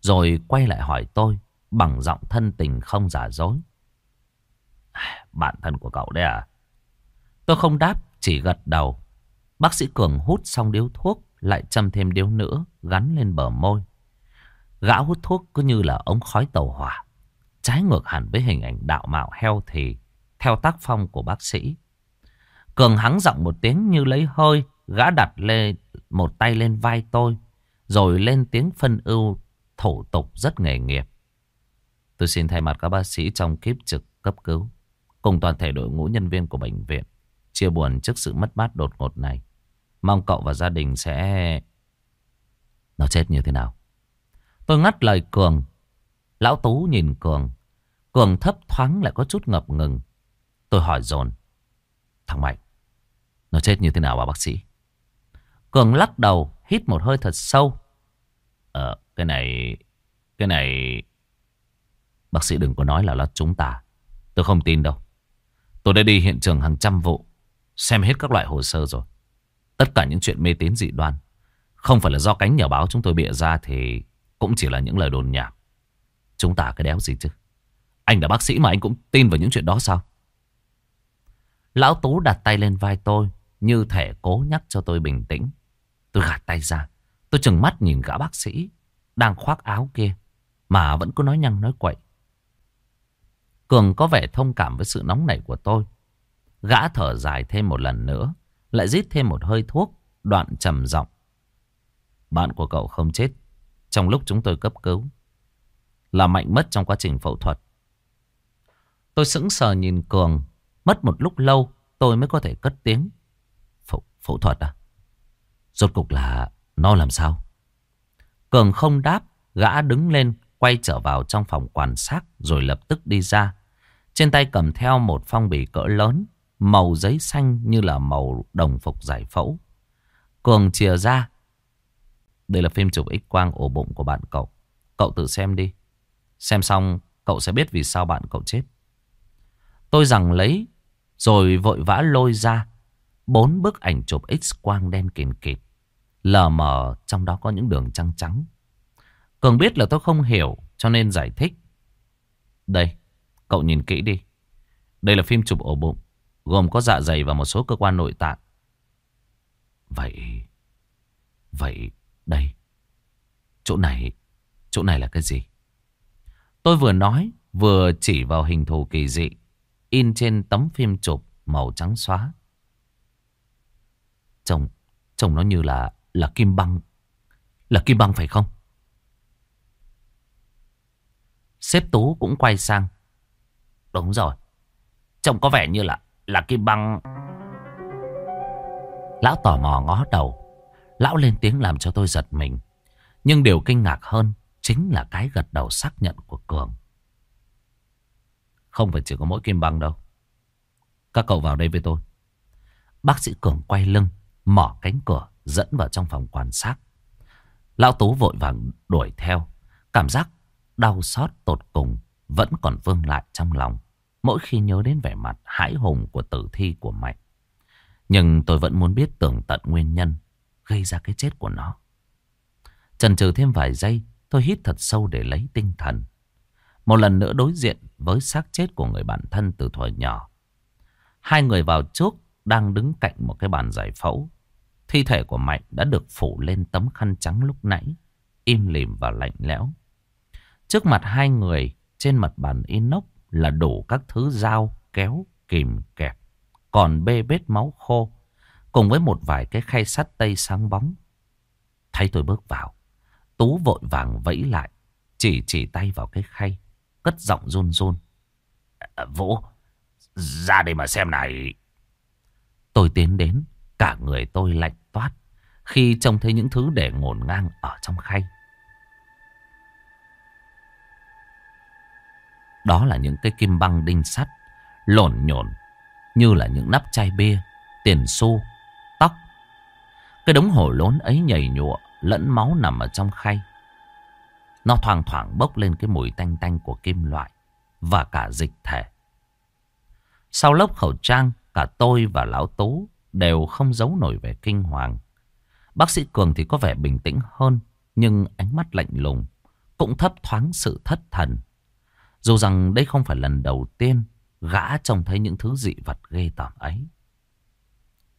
rồi quay lại hỏi tôi bằng giọng thân tình không giả dối. Bạn thân của cậu đấy à? Tôi không đáp, chỉ gật đầu. Bác sĩ Cường hút xong điếu thuốc, lại châm thêm điếu nữa, gắn lên bờ môi. Gã hút thuốc cứ như là ống khói tàu hỏa. Trái ngược hẳn với hình ảnh đạo mạo heo thì, theo tác phong của bác sĩ. Cường hắng giọng một tiếng như lấy hơi, gã đặt lên một tay lên vai tôi, rồi lên tiếng phân ưu thủ tục rất nghề nghiệp. Tôi xin thay mặt các bác sĩ trong kiếp trực cấp cứu, cùng toàn thể đội ngũ nhân viên của bệnh viện, chia buồn trước sự mất mát đột ngột này. Mong cậu và gia đình sẽ... Nó chết như thế nào? Tôi ngắt lời Cường. Lão Tú nhìn Cường. Cường thấp thoáng lại có chút ngập ngừng. Tôi hỏi dồn Thằng Mạnh, nó chết như thế nào bà bác sĩ? Cường lắc đầu, hít một hơi thật sâu. Ờ, cái này... Cái này... Bác sĩ đừng có nói là nó chúng ta. Tôi không tin đâu. Tôi đã đi hiện trường hàng trăm vụ. Xem hết các loại hồ sơ rồi. Tất cả những chuyện mê tín dị đoan. Không phải là do cánh nhà báo chúng tôi bịa ra thì cũng chỉ là những lời đồn nhảm. Chúng ta cái đéo gì chứ. Anh là bác sĩ mà anh cũng tin vào những chuyện đó sao? Lão Tú đặt tay lên vai tôi như thể cố nhắc cho tôi bình tĩnh. Tôi gạt tay ra. Tôi chừng mắt nhìn gã bác sĩ đang khoác áo kia mà vẫn cứ nói nhăng nói quậy. Cường có vẻ thông cảm với sự nóng nảy của tôi. Gã thở dài thêm một lần nữa, lại rít thêm một hơi thuốc, đoạn trầm giọng. Bạn của cậu không chết trong lúc chúng tôi cấp cứu. Là mạnh mất trong quá trình phẫu thuật. Tôi sững sờ nhìn Cường. Mất một lúc lâu tôi mới có thể cất tiếng. Phẫu, phẫu thuật à? Rốt cục là nó làm sao? Cường không đáp. Gã đứng lên quay trở vào trong phòng quan sát rồi lập tức đi ra. Trên tay cầm theo một phong bì cỡ lớn, màu giấy xanh như là màu đồng phục giải phẫu. Cường chìa ra. Đây là phim chụp x-quang ổ bụng của bạn cậu. Cậu tự xem đi. Xem xong cậu sẽ biết vì sao bạn cậu chết. Tôi rằng lấy rồi vội vã lôi ra bốn bức ảnh chụp x-quang đen kìn kịt. Lờ mờ trong đó có những đường trắng trắng. Cường biết là tôi không hiểu cho nên giải thích. Đây, cậu nhìn kỹ đi. Đây là phim chụp ổ bụng, gồm có dạ dày và một số cơ quan nội tạng. Vậy, vậy đây, chỗ này, chỗ này là cái gì? Tôi vừa nói, vừa chỉ vào hình thù kỳ dị, in trên tấm phim chụp màu trắng xóa. Trông, trông nó như là, là kim băng. Là kim băng phải không? Sếp Tú cũng quay sang. Đúng rồi. Trông có vẻ như là là kim băng. Lão tò mò ngó đầu. Lão lên tiếng làm cho tôi giật mình. Nhưng điều kinh ngạc hơn chính là cái gật đầu xác nhận của Cường. Không phải chỉ có mỗi kim băng đâu. Các cậu vào đây với tôi. Bác sĩ Cường quay lưng, mở cánh cửa, dẫn vào trong phòng quan sát. Lão Tú vội vàng đuổi theo. Cảm giác đau xót tột cùng vẫn còn vương lại trong lòng. Mỗi khi nhớ đến vẻ mặt hãi hùng của tử thi của Mạnh. Nhưng tôi vẫn muốn biết tường tận nguyên nhân gây ra cái chết của nó. Trần trừ thêm vài giây, tôi hít thật sâu để lấy tinh thần. Một lần nữa đối diện với xác chết của người bạn thân từ thuở nhỏ. Hai người vào trước đang đứng cạnh một cái bàn giải phẫu. Thi thể của Mạnh đã được phủ lên tấm khăn trắng lúc nãy, im lìm và lạnh lẽo. Trước mặt hai người, trên mặt bàn inox là đủ các thứ dao, kéo, kìm, kẹp, còn bê bết máu khô, cùng với một vài cái khay sắt tây sáng bóng. Thấy tôi bước vào, Tú vội vàng vẫy lại, chỉ chỉ tay vào cái khay, cất giọng run run. À, Vũ, ra đây mà xem này. Tôi tiến đến, cả người tôi lạnh toát khi trông thấy những thứ để ngổn ngang ở trong khay. Đó là những cái kim băng đinh sắt, lộn nhộn như là những nắp chai bia, tiền xu, tóc. Cái đống hổ lốn ấy nhầy nhụa, lẫn máu nằm ở trong khay. Nó thoang thoảng bốc lên cái mùi tanh tanh của kim loại và cả dịch thể. Sau lớp khẩu trang, cả tôi và lão Tú đều không giấu nổi vẻ kinh hoàng. Bác sĩ Cường thì có vẻ bình tĩnh hơn, nhưng ánh mắt lạnh lùng, cũng thấp thoáng sự thất thần. Dù rằng đây không phải lần đầu tiên gã trông thấy những thứ dị vật ghê tởm ấy.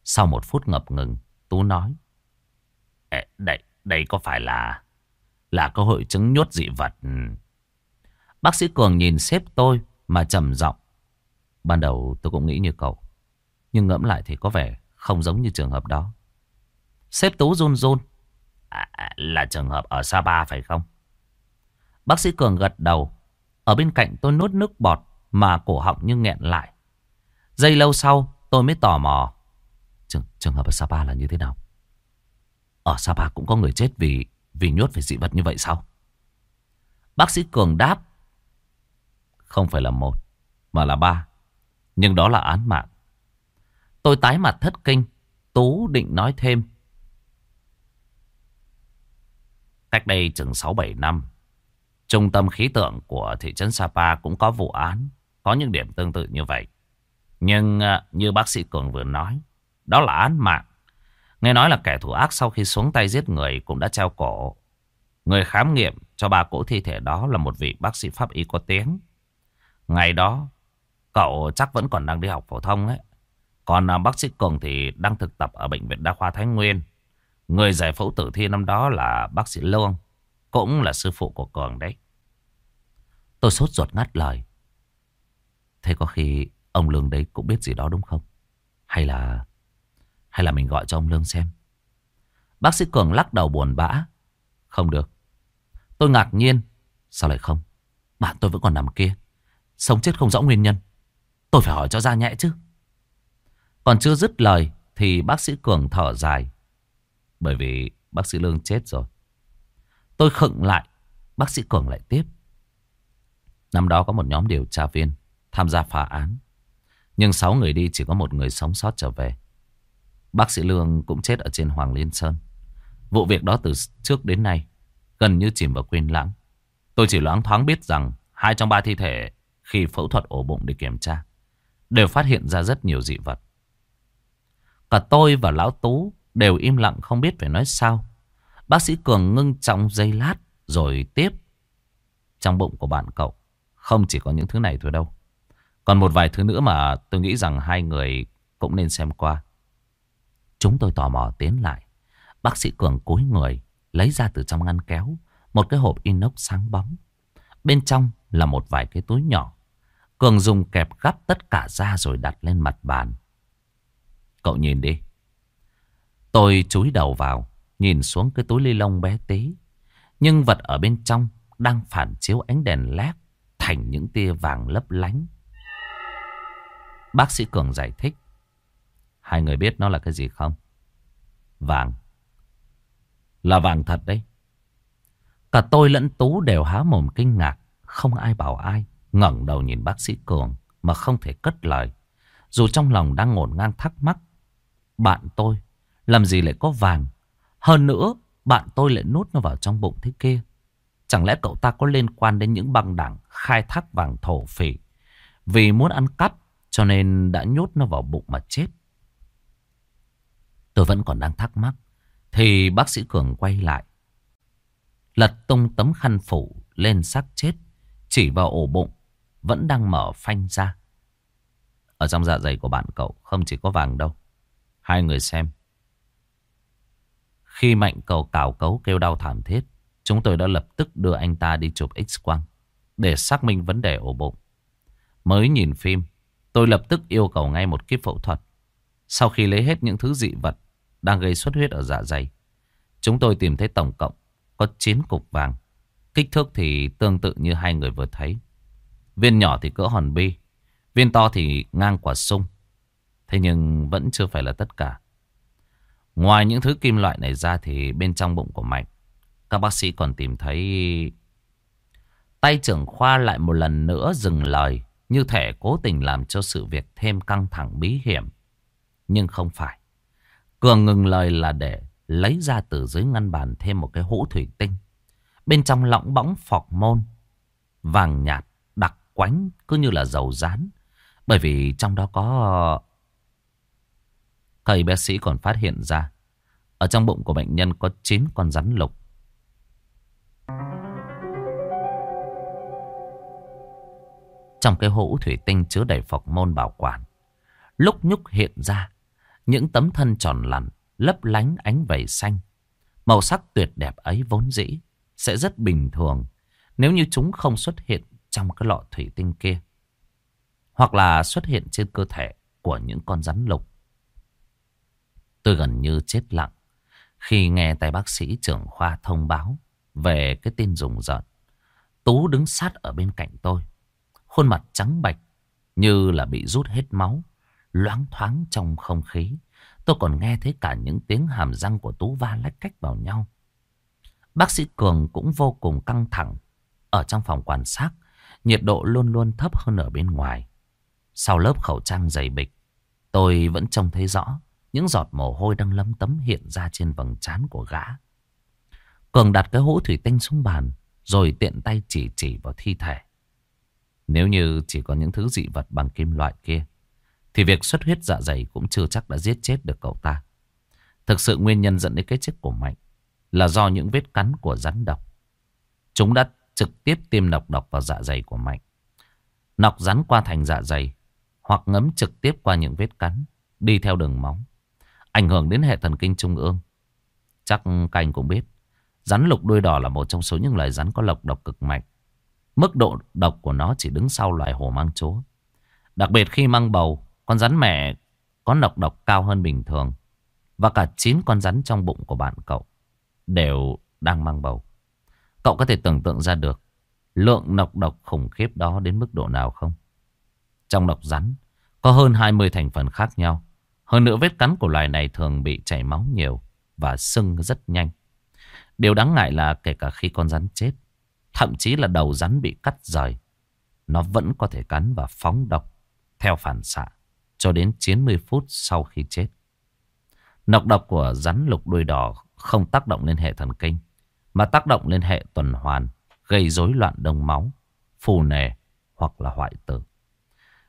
Sau một phút ngập ngừng, Tú nói. Đây, đây có phải là là cơ hội chứng nhốt dị vật? Bác sĩ Cường nhìn xếp tôi mà trầm giọng. Ban đầu tôi cũng nghĩ như cậu. Nhưng ngẫm lại thì có vẻ không giống như trường hợp đó. Xếp Tú run run. À, à, là trường hợp ở Sapa phải không? Bác sĩ Cường gật đầu. Ở bên cạnh tôi nuốt nước bọt mà cổ họng như nghẹn lại. Giây lâu sau tôi mới tò mò. Trường, trường hợp ở Sapa là như thế nào? Ở Sapa cũng có người chết vì vì nhốt phải dị vật như vậy sao? Bác sĩ Cường đáp. Không phải là một, mà là ba. Nhưng đó là án mạng. Tôi tái mặt thất kinh. Tú định nói thêm. Cách đây chừng 6-7 năm, trung tâm khí tượng của thị trấn Sapa cũng có vụ án, có những điểm tương tự như vậy. Nhưng à, như bác sĩ Cường vừa nói, đó là án mạng. Nghe nói là kẻ thủ ác sau khi xuống tay giết người cũng đã treo cổ. Người khám nghiệm cho ba cỗ thi thể đó là một vị bác sĩ pháp y có tiếng. Ngày đó, cậu chắc vẫn còn đang đi học phổ thông ấy. Còn à, bác sĩ Cường thì đang thực tập ở Bệnh viện Đa khoa Thái Nguyên. Người giải phẫu tử thi năm đó là bác sĩ Lương. Cũng là sư phụ của Cường đấy. Tôi sốt ruột ngắt lời. Thế có khi ông Lương đấy cũng biết gì đó đúng không? Hay là... Hay là mình gọi cho ông Lương xem? Bác sĩ Cường lắc đầu buồn bã. Không được. Tôi ngạc nhiên. Sao lại không? Bạn tôi vẫn còn nằm kia. Sống chết không rõ nguyên nhân. Tôi phải hỏi cho ra nhẹ chứ. Còn chưa dứt lời thì bác sĩ Cường thở dài. Bởi vì bác sĩ Lương chết rồi. Tôi khựng lại. Bác sĩ Cường lại tiếp. Năm đó có một nhóm điều tra viên tham gia phá án. Nhưng 6 người đi chỉ có một người sống sót trở về. Bác sĩ Lương cũng chết ở trên Hoàng Liên Sơn. Vụ việc đó từ trước đến nay gần như chìm vào quên lãng. Tôi chỉ loáng thoáng biết rằng hai trong ba thi thể khi phẫu thuật ổ bụng để kiểm tra đều phát hiện ra rất nhiều dị vật. Cả tôi và Lão Tú đều im lặng không biết phải nói sao. Bác sĩ Cường ngưng trong giây lát rồi tiếp. Trong bụng của bạn cậu không chỉ có những thứ này thôi đâu. Còn một vài thứ nữa mà tôi nghĩ rằng hai người cũng nên xem qua. Chúng tôi tò mò tiến lại. Bác sĩ Cường cúi người lấy ra từ trong ngăn kéo một cái hộp inox sáng bóng. Bên trong là một vài cái túi nhỏ. Cường dùng kẹp gắp tất cả ra rồi đặt lên mặt bàn. Cậu nhìn đi. Tôi chúi đầu vào, nhìn xuống cái túi ly lông bé tí. Nhưng vật ở bên trong đang phản chiếu ánh đèn led thành những tia vàng lấp lánh. Bác sĩ Cường giải thích. Hai người biết nó là cái gì không? Vàng. Là vàng thật đấy. Cả tôi lẫn Tú đều há mồm kinh ngạc. Không ai bảo ai. ngẩng đầu nhìn bác sĩ Cường mà không thể cất lời. Dù trong lòng đang ngổn ngang thắc mắc. Bạn tôi làm gì lại có vàng Hơn nữa, bạn tôi lại nuốt nó vào trong bụng thế kia. Chẳng lẽ cậu ta có liên quan đến những băng đảng khai thác vàng thổ phỉ vì muốn ăn cắp cho nên đã nhốt nó vào bụng mà chết. Tôi vẫn còn đang thắc mắc. Thì bác sĩ Cường quay lại. Lật tung tấm khăn phủ lên xác chết. Chỉ vào ổ bụng. Vẫn đang mở phanh ra. Ở trong dạ dày của bạn cậu không chỉ có vàng đâu. Hai người xem. Khi mạnh cầu cào cấu kêu đau thảm thiết. Chúng tôi đã lập tức đưa anh ta đi chụp x-quang. Để xác minh vấn đề ổ bụng. Mới nhìn phim. Tôi lập tức yêu cầu ngay một kíp phẫu thuật. Sau khi lấy hết những thứ dị vật đang gây xuất huyết ở dạ dày, chúng tôi tìm thấy tổng cộng có 9 cục vàng. Kích thước thì tương tự như hai người vừa thấy. Viên nhỏ thì cỡ hòn bi, viên to thì ngang quả sung. Thế nhưng vẫn chưa phải là tất cả. Ngoài những thứ kim loại này ra thì bên trong bụng của Mạnh, các bác sĩ còn tìm thấy... Tay trưởng khoa lại một lần nữa dừng lời như thể cố tình làm cho sự việc thêm căng thẳng bí hiểm. Nhưng không phải. Cường ngừng lời là để lấy ra từ dưới ngăn bàn thêm một cái hũ thủy tinh. Bên trong lỏng bóng phọc môn. Vàng nhạt, đặc quánh cứ như là dầu rán. Bởi vì trong đó có... Thầy bác sĩ còn phát hiện ra. Ở trong bụng của bệnh nhân có 9 con rắn lục. Trong cái hũ thủy tinh chứa đầy phọc môn bảo quản. Lúc nhúc hiện ra. Những tấm thân tròn lặn lấp lánh ánh vầy xanh. Màu sắc tuyệt đẹp ấy vốn dĩ sẽ rất bình thường nếu như chúng không xuất hiện trong cái lọ thủy tinh kia. Hoặc là xuất hiện trên cơ thể của những con rắn lục. Tôi gần như chết lặng khi nghe tay bác sĩ trưởng khoa thông báo về cái tin rùng rợn. Tú đứng sát ở bên cạnh tôi. Khuôn mặt trắng bạch như là bị rút hết máu, loáng thoáng trong không khí. Tôi còn nghe thấy cả những tiếng hàm răng của Tú va lách cách vào nhau. Bác sĩ Cường cũng vô cùng căng thẳng. Ở trong phòng quan sát, nhiệt độ luôn luôn thấp hơn ở bên ngoài. Sau lớp khẩu trang dày bịch, tôi vẫn trông thấy rõ những giọt mồ hôi đang lấm tấm hiện ra trên vầng trán của gã. Cường đặt cái hũ thủy tinh xuống bàn, rồi tiện tay chỉ chỉ vào thi thể. Nếu như chỉ có những thứ dị vật bằng kim loại kia, thì việc xuất huyết dạ dày cũng chưa chắc đã giết chết được cậu ta. Thực sự nguyên nhân dẫn đến cái chết của Mạnh là do những vết cắn của rắn độc. Chúng đã trực tiếp tiêm nọc độc vào dạ dày của Mạnh. Nọc rắn qua thành dạ dày hoặc ngấm trực tiếp qua những vết cắn đi theo đường máu. Ảnh hưởng đến hệ thần kinh trung ương. Chắc canh cũng biết. Rắn lục đuôi đỏ là một trong số những loài rắn có lộc độc cực mạnh. Mức độ độc của nó chỉ đứng sau loài hổ mang chúa. Đặc biệt khi mang bầu, con rắn mẹ có nọc độc cao hơn bình thường. Và cả 9 con rắn trong bụng của bạn cậu đều đang mang bầu. Cậu có thể tưởng tượng ra được lượng nọc độc khủng khiếp đó đến mức độ nào không? Trong độc rắn có hơn 20 thành phần khác nhau. Hơn nữa vết cắn của loài này thường bị chảy máu nhiều và sưng rất nhanh. Điều đáng ngại là kể cả khi con rắn chết, thậm chí là đầu rắn bị cắt rời, nó vẫn có thể cắn và phóng độc theo phản xạ cho đến 90 phút sau khi chết. Nọc độc của rắn lục đuôi đỏ không tác động lên hệ thần kinh, mà tác động lên hệ tuần hoàn, gây rối loạn đông máu, phù nề hoặc là hoại tử.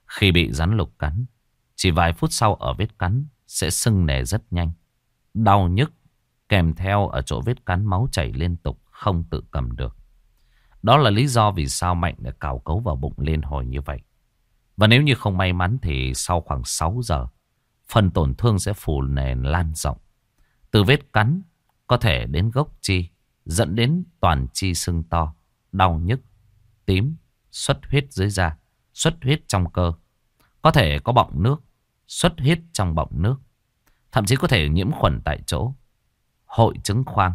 Khi bị rắn lục cắn, chỉ vài phút sau ở vết cắn sẽ sưng nề rất nhanh. Đau nhức kèm theo ở chỗ vết cắn máu chảy liên tục không tự cầm được. Đó là lý do vì sao Mạnh đã cào cấu vào bụng lên hồi như vậy. Và nếu như không may mắn thì sau khoảng 6 giờ, phần tổn thương sẽ phù nền lan rộng. Từ vết cắn có thể đến gốc chi, dẫn đến toàn chi sưng to, đau nhức, tím, xuất huyết dưới da, xuất huyết trong cơ. Có thể có bọng nước, xuất huyết trong bọng nước. Thậm chí có thể nhiễm khuẩn tại chỗ. Hội chứng khoang.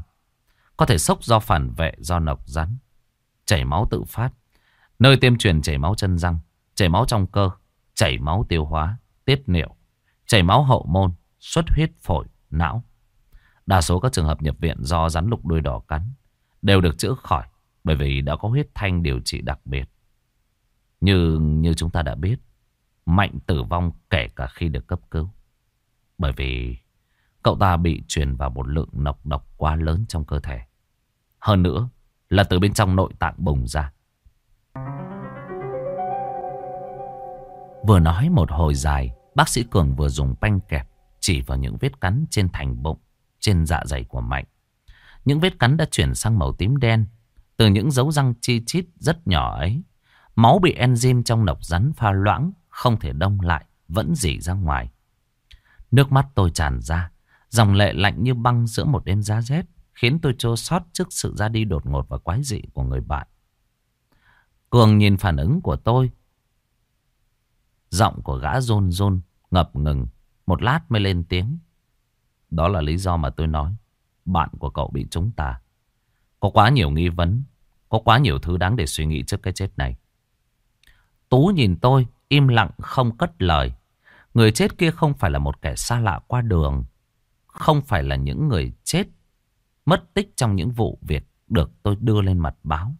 Có thể sốc do phản vệ do nọc rắn. Chảy máu tự phát. Nơi tiêm truyền chảy máu chân răng. Chảy máu trong cơ. Chảy máu tiêu hóa. Tiết niệu. Chảy máu hậu môn. Xuất huyết phổi. Não. Đa số các trường hợp nhập viện do rắn lục đuôi đỏ cắn. Đều được chữa khỏi. Bởi vì đã có huyết thanh điều trị đặc biệt. Như, như chúng ta đã biết. Mạnh tử vong kể cả khi được cấp cứu. Bởi vì Cậu ta bị truyền vào một lượng nọc độc quá lớn trong cơ thể. Hơn nữa là từ bên trong nội tạng bùng ra. Vừa nói một hồi dài, bác sĩ Cường vừa dùng panh kẹp chỉ vào những vết cắn trên thành bụng, trên dạ dày của Mạnh. Những vết cắn đã chuyển sang màu tím đen. Từ những dấu răng chi chít rất nhỏ ấy, máu bị enzyme trong nọc rắn pha loãng, không thể đông lại, vẫn dỉ ra ngoài. Nước mắt tôi tràn ra, dòng lệ lạnh như băng giữa một đêm giá rét, khiến tôi trô sót trước sự ra đi đột ngột và quái dị của người bạn. Cường nhìn phản ứng của tôi. Giọng của gã rôn rôn, ngập ngừng, một lát mới lên tiếng. Đó là lý do mà tôi nói bạn của cậu bị chúng ta. Có quá nhiều nghi vấn, có quá nhiều thứ đáng để suy nghĩ trước cái chết này. Tú nhìn tôi, im lặng không cất lời. Người chết kia không phải là một kẻ xa lạ qua đường. Không phải là những người chết mất tích trong những vụ việc được tôi đưa lên mặt báo.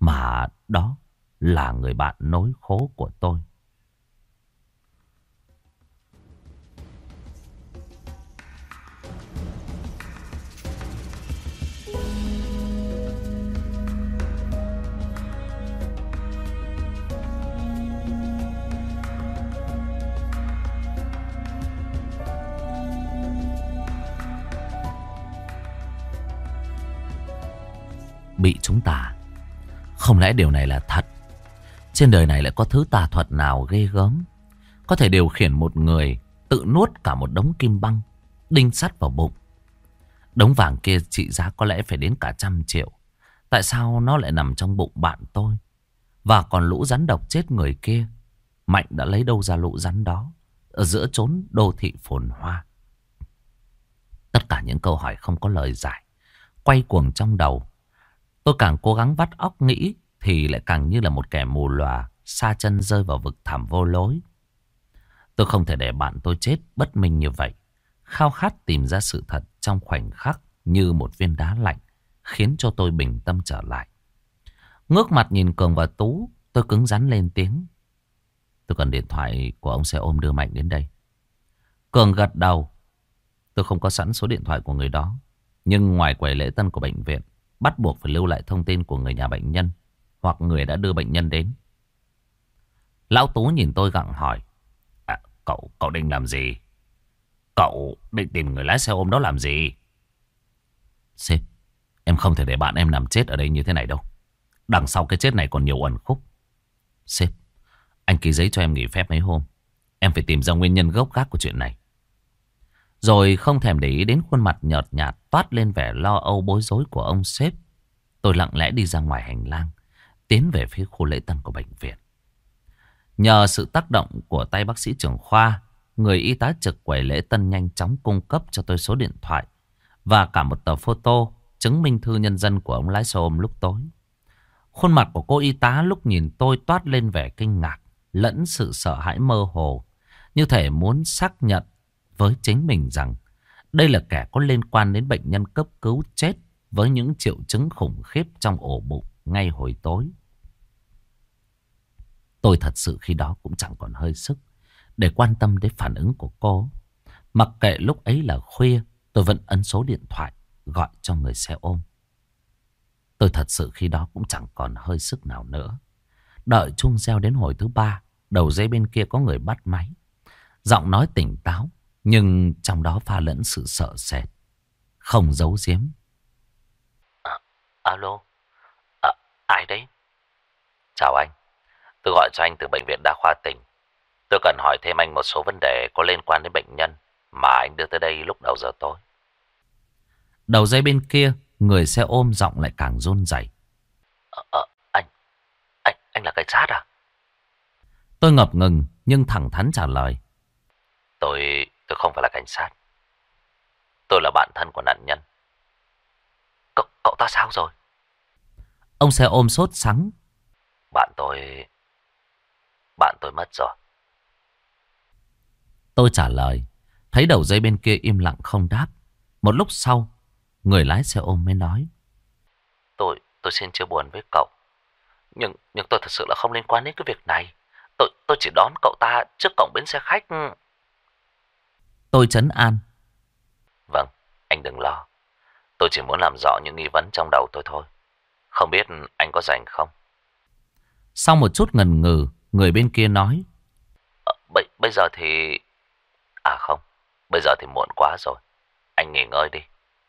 Mà đó là người bạn nối khố của tôi. Bị chúng ta. Không lẽ điều này là thật? Trên đời này lại có thứ tà thuật nào ghê gớm? Có thể điều khiển một người tự nuốt cả một đống kim băng, đinh sắt vào bụng. Đống vàng kia trị giá có lẽ phải đến cả trăm triệu. Tại sao nó lại nằm trong bụng bạn tôi? Và còn lũ rắn độc chết người kia. Mạnh đã lấy đâu ra lũ rắn đó? Ở giữa chốn đô thị phồn hoa. Tất cả những câu hỏi không có lời giải. Quay cuồng trong đầu. Tôi càng cố gắng vắt óc nghĩ thì lại càng như là một kẻ mù lòa, xa chân rơi vào vực thẳm vô lối. Tôi không thể để bạn tôi chết bất minh như vậy. Khao khát tìm ra sự thật trong khoảnh khắc như một viên đá lạnh, khiến cho tôi bình tâm trở lại. Ngước mặt nhìn Cường và Tú, tôi cứng rắn lên tiếng. Tôi cần điện thoại của ông xe ôm đưa Mạnh đến đây. Cường gật đầu. Tôi không có sẵn số điện thoại của người đó. Nhưng ngoài quầy lễ tân của bệnh viện, Bắt buộc phải lưu lại thông tin của người nhà bệnh nhân Hoặc người đã đưa bệnh nhân đến. Lão Tú nhìn tôi gặng hỏi à, Cậu, cậu định làm gì? Cậu định tìm người lái xe ôm đó làm gì? Sếp, em không thể để bạn em nằm chết ở đây như thế này đâu. Đằng sau cái chết này còn nhiều ẩn khúc. Sếp, anh ký giấy cho em nghỉ phép mấy hôm. Em phải tìm ra nguyên nhân gốc gác của chuyện này rồi không thèm để ý đến khuôn mặt nhợt nhạt toát lên vẻ lo âu bối rối của ông sếp. Tôi lặng lẽ đi ra ngoài hành lang, tiến về phía khu lễ tân của bệnh viện. Nhờ sự tác động của tay bác sĩ trưởng khoa, người y tá trực quầy lễ tân nhanh chóng cung cấp cho tôi số điện thoại và cả một tờ photo chứng minh thư nhân dân của ông lái xe ôm lúc tối. Khuôn mặt của cô y tá lúc nhìn tôi toát lên vẻ kinh ngạc, lẫn sự sợ hãi mơ hồ, như thể muốn xác nhận với chính mình rằng đây là kẻ có liên quan đến bệnh nhân cấp cứu chết với những triệu chứng khủng khiếp trong ổ bụng ngay hồi tối. Tôi thật sự khi đó cũng chẳng còn hơi sức để quan tâm đến phản ứng của cô. Mặc kệ lúc ấy là khuya, tôi vẫn ấn số điện thoại gọi cho người xe ôm. Tôi thật sự khi đó cũng chẳng còn hơi sức nào nữa. Đợi chuông reo đến hồi thứ ba, đầu dây bên kia có người bắt máy. Giọng nói tỉnh táo, nhưng trong đó pha lẫn sự sợ sệt. Không giấu giếm. À, Alo. À, Ai đấy? Chào anh. Tôi gọi cho anh từ bệnh viện đa khoa tỉnh. Tôi cần hỏi thêm anh một số vấn đề có liên quan đến bệnh nhân Mà anh đưa tới đây lúc đầu giờ tối. Đầu dây bên kia Người xe ôm giọng lại càng run rẩy. À, à, anh Anh anh là cảnh sát à? Tôi ngập ngừng nhưng thẳng thắn trả lời. Tôi Tôi không phải là cảnh sát. Tôi là bạn thân của nạn nhân. Cậu, cậu ta sao rồi? Ông xe ôm sốt sắng. Bạn tôi... Bạn tôi mất rồi. Tôi trả lời. Thấy đầu dây bên kia im lặng không đáp. Một lúc sau, người lái xe ôm mới nói. Tôi, tôi xin chia buồn với cậu. Nhưng, nhưng tôi thật sự là không liên quan đến cái việc này. Tôi, tôi chỉ đón cậu ta trước cổng bến xe khách. Tôi chấn an. Vâng, anh đừng lo. Tôi chỉ muốn làm rõ những nghi vấn trong đầu tôi thôi. Không biết anh có rảnh không? Sau một chút ngần ngừ, người bên kia nói. À, bây, bây giờ thì... À không, bây giờ thì muộn quá rồi. Anh nghỉ ngơi đi.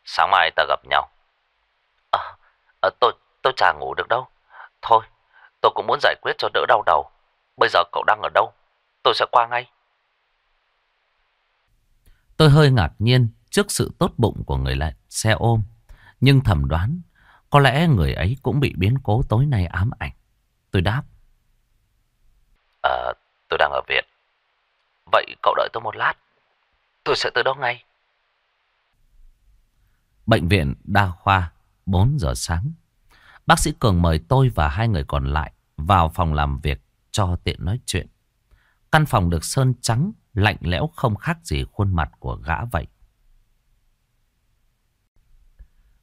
Sáng mai ta gặp nhau. À, à, tôi, tôi chả ngủ được đâu. Thôi, tôi cũng muốn giải quyết cho đỡ đau đầu. Bây giờ cậu đang ở đâu? Tôi sẽ qua ngay. Tôi hơi ngạc nhiên trước sự tốt bụng của người lại xe ôm. Nhưng thầm đoán, có lẽ người ấy cũng bị biến cố tối nay ám ảnh. Tôi đáp. À, tôi đang ở viện. Vậy cậu đợi tôi một lát. Tôi sẽ tới đó ngay. Bệnh viện đa khoa, 4 giờ sáng. Bác sĩ Cường mời tôi và hai người còn lại vào phòng làm việc cho tiện nói chuyện. Căn phòng được sơn trắng, lạnh lẽo không khác gì khuôn mặt của gã vậy.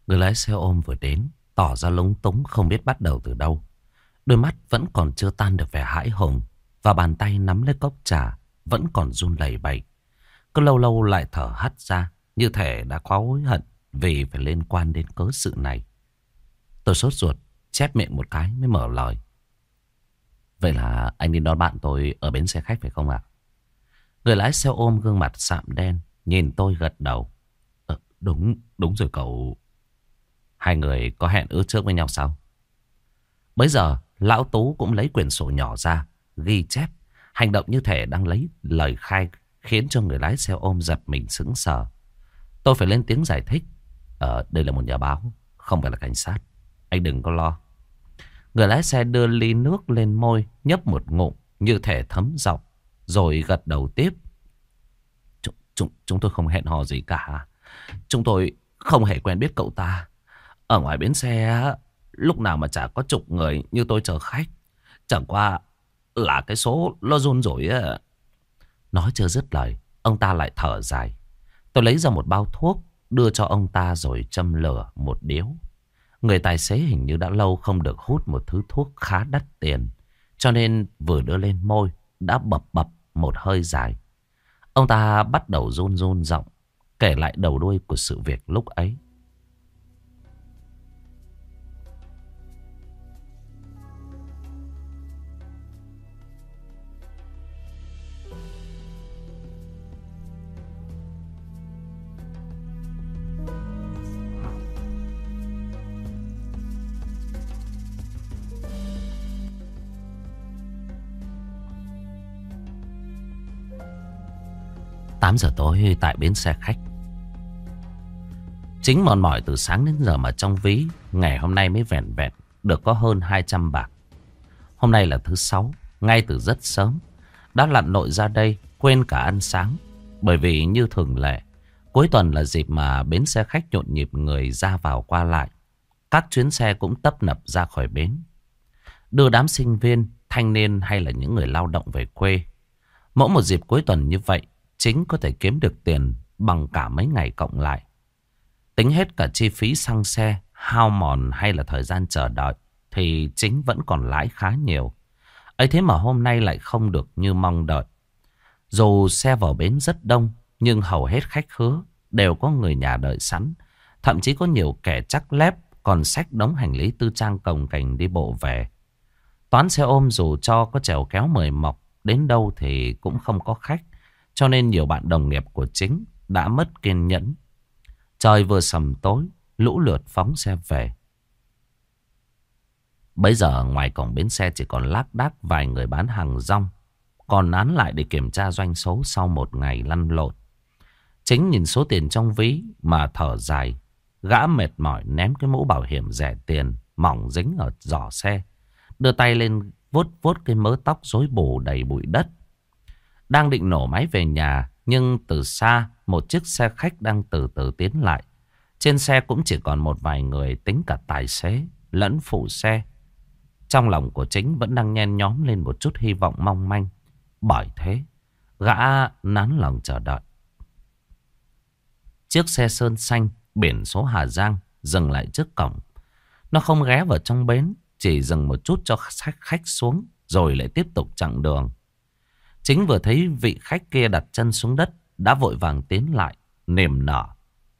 Người lái xe ôm vừa đến, tỏ ra lúng túng không biết bắt đầu từ đâu. Đôi mắt vẫn còn chưa tan được vẻ hãi hùng và bàn tay nắm lấy cốc trà vẫn còn run lẩy bẩy. Cứ lâu lâu lại thở hắt ra như thể đã quá hối hận vì phải liên quan đến cớ sự này. Tôi sốt ruột, chép miệng một cái mới mở lời. Vậy là anh đi đón bạn tôi ở bến xe khách phải không ạ? Người lái xe ôm gương mặt sạm đen, nhìn tôi gật đầu. Ờ, đúng, đúng rồi cậu. Hai người có hẹn ước trước với nhau sao? Bây giờ, Lão Tú cũng lấy quyển sổ nhỏ ra, ghi chép. Hành động như thể đang lấy lời khai khiến cho người lái xe ôm giật mình sững sờ. Tôi phải lên tiếng giải thích. Ờ, đây là một nhà báo, không phải là cảnh sát. Anh đừng có lo. Người lái xe đưa ly nước lên môi, nhấp một ngụm như thể thấm giọng, rồi gật đầu tiếp. Chúng, chúng, chúng tôi không hẹn hò gì cả. Chúng tôi không hề quen biết cậu ta. Ở ngoài bến xe, lúc nào mà chả có chục người như tôi chờ khách. Chẳng qua là cái số lo run rồi á. Nói chưa dứt lời, ông ta lại thở dài. Tôi lấy ra một bao thuốc, đưa cho ông ta rồi châm lửa một điếu. Người tài xế hình như đã lâu không được hút một thứ thuốc khá đắt tiền. Cho nên vừa đưa lên môi, đã bập bập một hơi dài. Ông ta bắt đầu run run giọng, kể lại đầu đuôi của sự việc lúc ấy. 8 giờ tối tại bến xe khách. Chính mòn mỏi từ sáng đến giờ mà trong ví Ngày hôm nay mới vẹn vẹn Được có hơn 200 bạc. Hôm nay là thứ sáu Ngay từ rất sớm Đã lặn nội ra đây Quên cả ăn sáng. Bởi vì như thường lệ Cuối tuần là dịp mà bến xe khách nhộn nhịp người ra vào qua lại. Các chuyến xe cũng tấp nập ra khỏi bến. Đưa đám sinh viên, thanh niên hay là những người lao động về quê Mỗi một dịp cuối tuần như vậy chính có thể kiếm được tiền bằng cả mấy ngày cộng lại. Tính hết cả chi phí xăng xe, hao mòn hay là thời gian chờ đợi thì chính vẫn còn lãi khá nhiều. ấy thế mà hôm nay lại không được như mong đợi. Dù xe vào bến rất đông nhưng hầu hết khách khứa đều có người nhà đợi sẵn. Thậm chí có nhiều kẻ chắc lép còn xách đống hành lý tư trang cồng cành đi bộ về. Toán xe ôm dù cho có trèo kéo mời mọc đến đâu thì cũng không có khách. Cho nên nhiều bạn đồng nghiệp của chính đã mất kiên nhẫn. Trời vừa sầm tối, lũ lượt phóng xe về. Bây giờ ngoài cổng bến xe chỉ còn lác đác vài người bán hàng rong. Còn nán lại để kiểm tra doanh số sau một ngày lăn lộn. Chính nhìn số tiền trong ví mà thở dài. Gã mệt mỏi ném cái mũ bảo hiểm rẻ tiền mỏng dính ở giỏ xe. Đưa tay lên vuốt vuốt cái mớ tóc rối bù đầy bụi đất. Đang định nổ máy về nhà, Nhưng từ xa, Một chiếc xe khách đang từ từ tiến lại. Trên xe cũng chỉ còn một vài người Tính cả tài xế lẫn phụ xe. Trong lòng của chính Vẫn đang nhen nhóm lên một chút hy vọng mong manh. Bởi thế, Gã nán lòng chờ đợi. Chiếc xe sơn xanh, Biển số Hà Giang, Dừng lại trước cổng. Nó không ghé vào trong bến, Chỉ dừng một chút cho khách khách xuống, Rồi lại tiếp tục chặng đường. Chính vừa thấy vị khách kia đặt chân xuống đất, đã vội vàng tiến lại, niềm nở,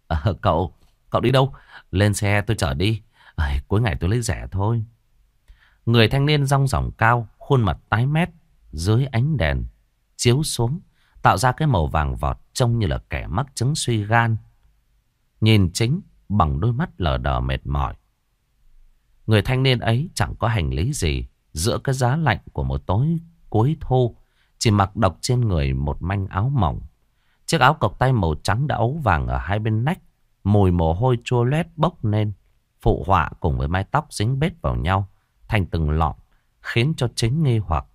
À, cậu, cậu đi đâu? Lên xe tôi chở đi. À, cuối ngày tôi lấy rẻ thôi. Người thanh niên rong ròng cao, khuôn mặt tái mét, dưới ánh đèn, chiếu xuống, tạo ra cái màu vàng vọt trông như là kẻ mắc chứng suy gan. Nhìn chính bằng đôi mắt lờ đờ mệt mỏi. Người thanh niên ấy chẳng có hành lý gì giữa cái giá lạnh của một tối cuối thu, chỉ mặc độc trên người một manh áo mỏng. Chiếc áo cộc tay màu trắng đã ấu vàng ở hai bên nách, mùi mồ hôi chua loét bốc lên, phụ họa cùng với mái tóc dính bết vào nhau, thành từng lọn, khiến cho chính nghi hoặc.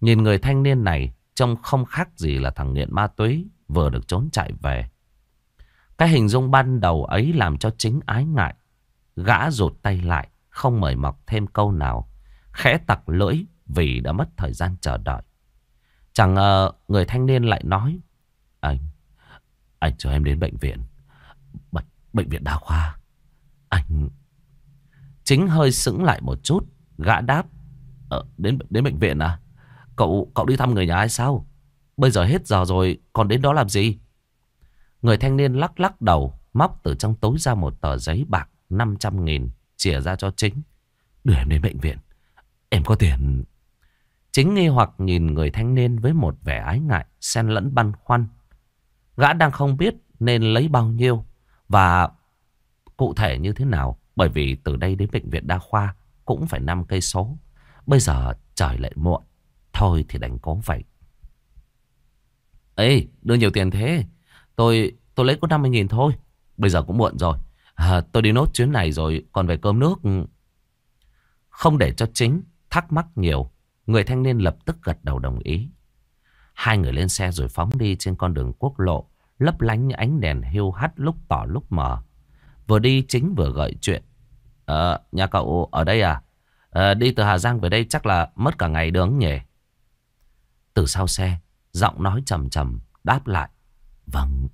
Nhìn người thanh niên này trông không khác gì là thằng nghiện ma túy vừa được trốn chạy về. Cái hình dung ban đầu ấy làm cho chính ái ngại. Gã rụt tay lại, không mời mọc thêm câu nào. Khẽ tặc lưỡi vì đã mất thời gian chờ đợi. Chẳng ngờ người thanh niên lại nói. Anh, anh cho em đến bệnh viện. Bệnh, bệnh viện đa khoa. Anh... Chính hơi sững lại một chút. Gã đáp. Ờ, đến đến bệnh viện à? Cậu cậu đi thăm người nhà ai sao? Bây giờ hết giờ rồi, còn đến đó làm gì? Người thanh niên lắc lắc đầu, móc từ trong túi ra một tờ giấy bạc 500 nghìn, Chỉa ra cho chính. Đưa em đến bệnh viện. Em có tiền. Chính nghi hoặc nhìn người thanh niên với một vẻ ái ngại, xen lẫn băn khoăn. Gã đang không biết nên lấy bao nhiêu và cụ thể như thế nào. Bởi vì từ đây đến bệnh viện đa khoa cũng phải 5 cây số. Bây giờ trời lại muộn. Thôi thì đành cố vậy. Ê, đưa nhiều tiền thế. Tôi tôi lấy có 50.000 thôi. Bây giờ cũng muộn rồi. À, tôi đi nốt chuyến này rồi còn về cơm nước. Không để cho chính thắc mắc nhiều. Người thanh niên lập tức gật đầu đồng ý. Hai người lên xe rồi phóng đi trên con đường quốc lộ. Lấp lánh những ánh đèn hiu hắt lúc tỏ lúc mờ. Vừa đi chính vừa gợi chuyện. Ờ, nhà cậu ở đây à? à? Đi từ Hà Giang về đây chắc là mất cả ngày đường nhỉ? Từ sau xe, giọng nói trầm trầm đáp lại. Vâng.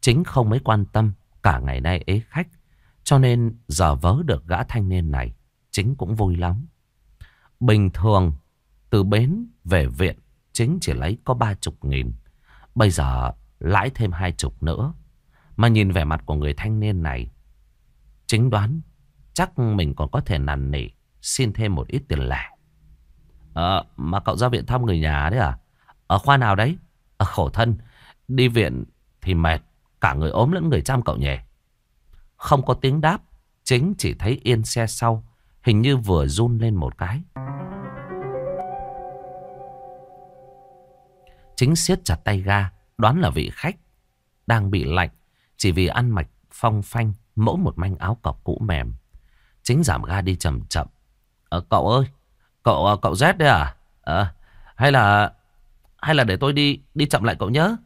Chính không mấy quan tâm cả ngày nay ế khách. Cho nên giờ vớ được gã thanh niên này, chính cũng vui lắm. Bình thường, từ bến về viện, chính chỉ lấy có ba chục nghìn. Bây giờ lãi thêm hai chục nữa. Mà nhìn vẻ mặt của người thanh niên này, chính đoán chắc mình còn có thể nằn nỉ xin thêm một ít tiền lẻ. Ờ, mà cậu ra viện thăm người nhà đấy à? Ở khoa nào đấy? Ở khổ thân, đi viện thì mệt, cả người ốm lẫn người chăm cậu nhỉ? Không có tiếng đáp, chính chỉ thấy yên xe sau, hình như vừa run lên một cái. Chính siết chặt tay ga, đoán là vị khách đang bị lạnh, chỉ vì ăn mạch phong phanh mỗi một manh áo cọc cũ mềm. Chính giảm ga đi chậm chậm. à, cậu ơi, cậu ờ, cậu rét đấy à? à hay là hay là để tôi đi đi chậm lại cậu nhớ.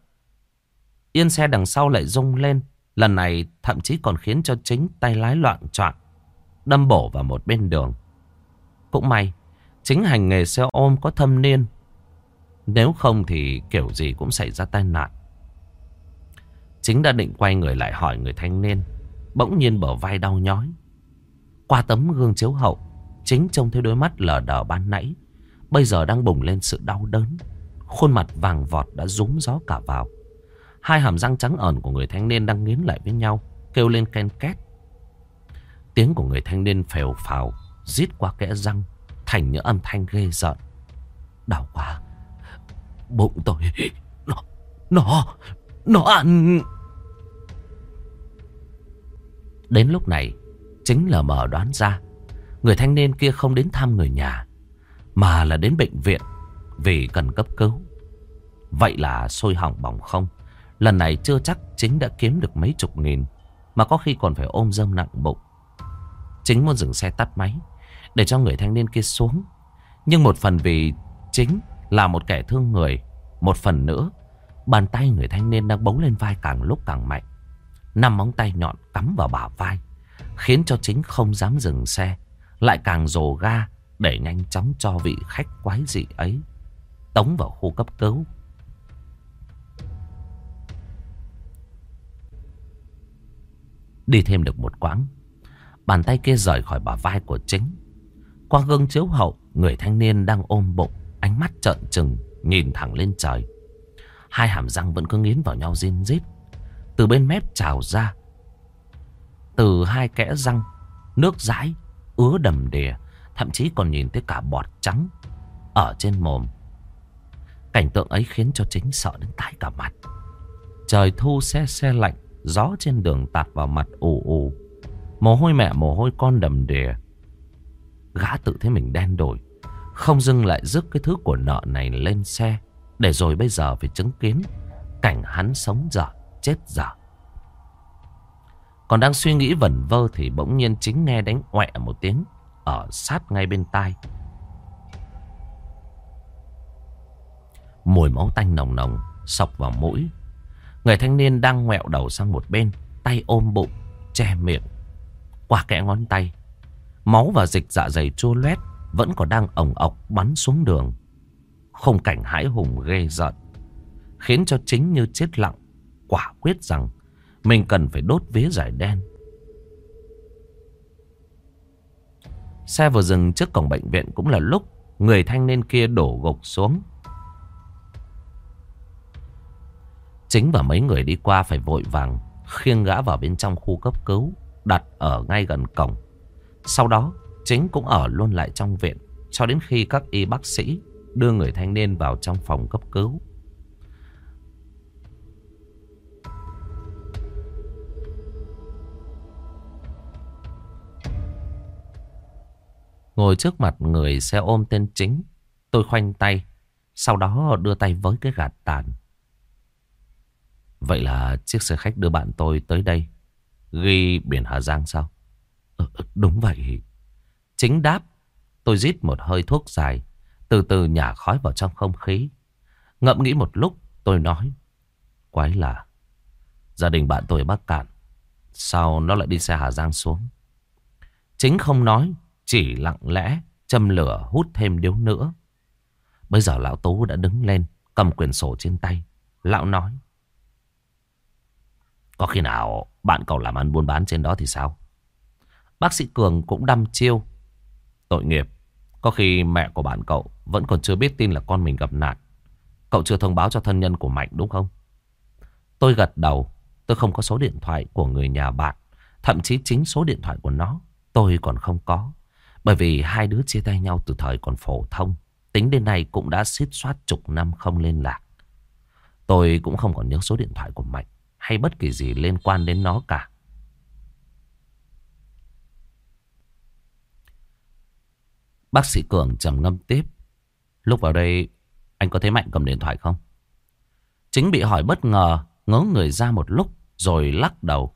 Yên xe đằng sau lại rung lên, lần này thậm chí còn khiến cho chính tay lái loạn choạng, đâm bổ vào một bên đường. Cũng may, chính hành nghề xe ôm có thâm niên, nếu không thì kiểu gì cũng xảy ra tai nạn. Chính đã định quay người lại hỏi người thanh niên, bỗng nhiên bờ vai đau nhói. Qua tấm gương chiếu hậu, chính trông thấy đôi mắt lờ đờ ban nãy, bây giờ đang bùng lên sự đau đớn. Khuôn mặt vàng vọt đã rúm gió cả vào. Hai hàm răng trắng ẩn của người thanh niên đang nghiến lại với nhau, kêu lên ken két. Tiếng của người thanh niên phèo phào, rít qua kẽ răng, thành những âm thanh ghê rợn. Đau quá, bụng tôi, nó, nó, nó ăn... Đến lúc này, chính là mở đoán ra, người thanh niên kia không đến thăm người nhà, mà là đến bệnh viện vì cần cấp cứu. Vậy là sôi hỏng bỏng không. Lần này chưa chắc chính đã kiếm được mấy chục nghìn. Mà có khi còn phải ôm dâm nặng bụng. Chính muốn dừng xe tắt máy. Để cho người thanh niên kia xuống. Nhưng một phần vì chính là một kẻ thương người. Một phần nữa. Bàn tay người thanh niên đang bấu lên vai càng lúc càng mạnh. Năm móng tay nhọn cắm vào bả vai. Khiến cho chính không dám dừng xe. Lại càng rồ ga để nhanh chóng cho vị khách quái dị ấy tống vào khu cấp cứu. Đi thêm được một quãng, bàn tay kia rời khỏi bả vai của chính. Qua gương chiếu hậu, người thanh niên đang ôm bụng, ánh mắt trợn trừng, nhìn thẳng lên trời. Hai hàm răng vẫn cứ nghiến vào nhau rin rít. Từ bên mép trào ra Từ hai kẽ răng Nước dãi Ứa đầm đìa Thậm chí còn nhìn thấy cả bọt trắng Ở trên mồm Cảnh tượng ấy khiến cho chính sợ đến tái cả mặt Trời thu xe xe lạnh Gió trên đường tạt vào mặt ù ù Mồ hôi mẹ, mồ hôi con đầm đìa. Gã tự thấy mình đen đổi Không dưng lại rước cái thứ của nợ này lên xe, Để rồi bây giờ phải chứng kiến Cảnh hắn sống dở, Chết dở. Còn đang suy nghĩ vẩn vơ Thì bỗng nhiên chính nghe đánh quẹ một tiếng Ở sát ngay bên tai. Mùi máu tanh nồng nồng Sọc vào mũi. Người thanh niên đang ngoẹo đầu sang một bên, Tay ôm bụng, Che miệng. Qua kẽ ngón tay. Máu và dịch dạ dày chua loét Vẫn còn đang ổng ọc bắn xuống đường. Không cảnh hãi hùng ghê giận Khiến cho chính như chết lặng Quả quyết rằng Mình cần phải đốt vía giải đen. Xe vừa dừng trước cổng bệnh viện cũng là lúc Người thanh niên kia đổ gục xuống. Chính và mấy người đi qua phải vội vàng khiêng gã vào bên trong khu cấp cứu, đặt ở ngay gần cổng. Sau đó, chính cũng ở luôn lại trong viện cho đến khi các y bác sĩ đưa người thanh niên vào trong phòng cấp cứu. Ngồi trước mặt người xe ôm tên chính, tôi khoanh tay, sau đó đưa tay với cái gạt tàn. Vậy là chiếc xe khách đưa bạn tôi tới đây Ghi biển Hà Giang sao? Ừ, Đúng vậy. Chính đáp Tôi rít một hơi thuốc dài Từ từ nhả khói vào trong không khí. Ngậm nghĩ một lúc tôi nói Quái là Gia đình bạn tôi ở Bắc Cạn Sao nó lại đi xe Hà Giang xuống? Chính không nói Chỉ lặng lẽ Châm lửa hút thêm điếu nữa. Bây giờ lão Tú đã đứng lên Cầm quyển sổ trên tay. Lão nói có khi nào bạn cậu làm ăn buôn bán trên đó thì sao? Bác sĩ Cường cũng đăm chiêu. Tội nghiệp. Có khi mẹ của bạn cậu vẫn còn chưa biết tin là con mình gặp nạn. Cậu chưa thông báo cho thân nhân của Mạnh đúng không? Tôi gật đầu. Tôi không có số điện thoại của người nhà bạn. Thậm chí chính số điện thoại của nó tôi còn không có. Bởi vì hai đứa chia tay nhau từ thời còn phổ thông. Tính đến nay cũng đã xít soát chục năm không liên lạc. Tôi cũng không còn nhớ số điện thoại của Mạnh hay bất kỳ gì liên quan đến nó cả. Bác sĩ Cường trầm ngâm tiếp. Lúc vào đây, anh có thấy Mạnh cầm điện thoại không? Chính bị hỏi bất ngờ, ngớ người ra một lúc, rồi lắc đầu.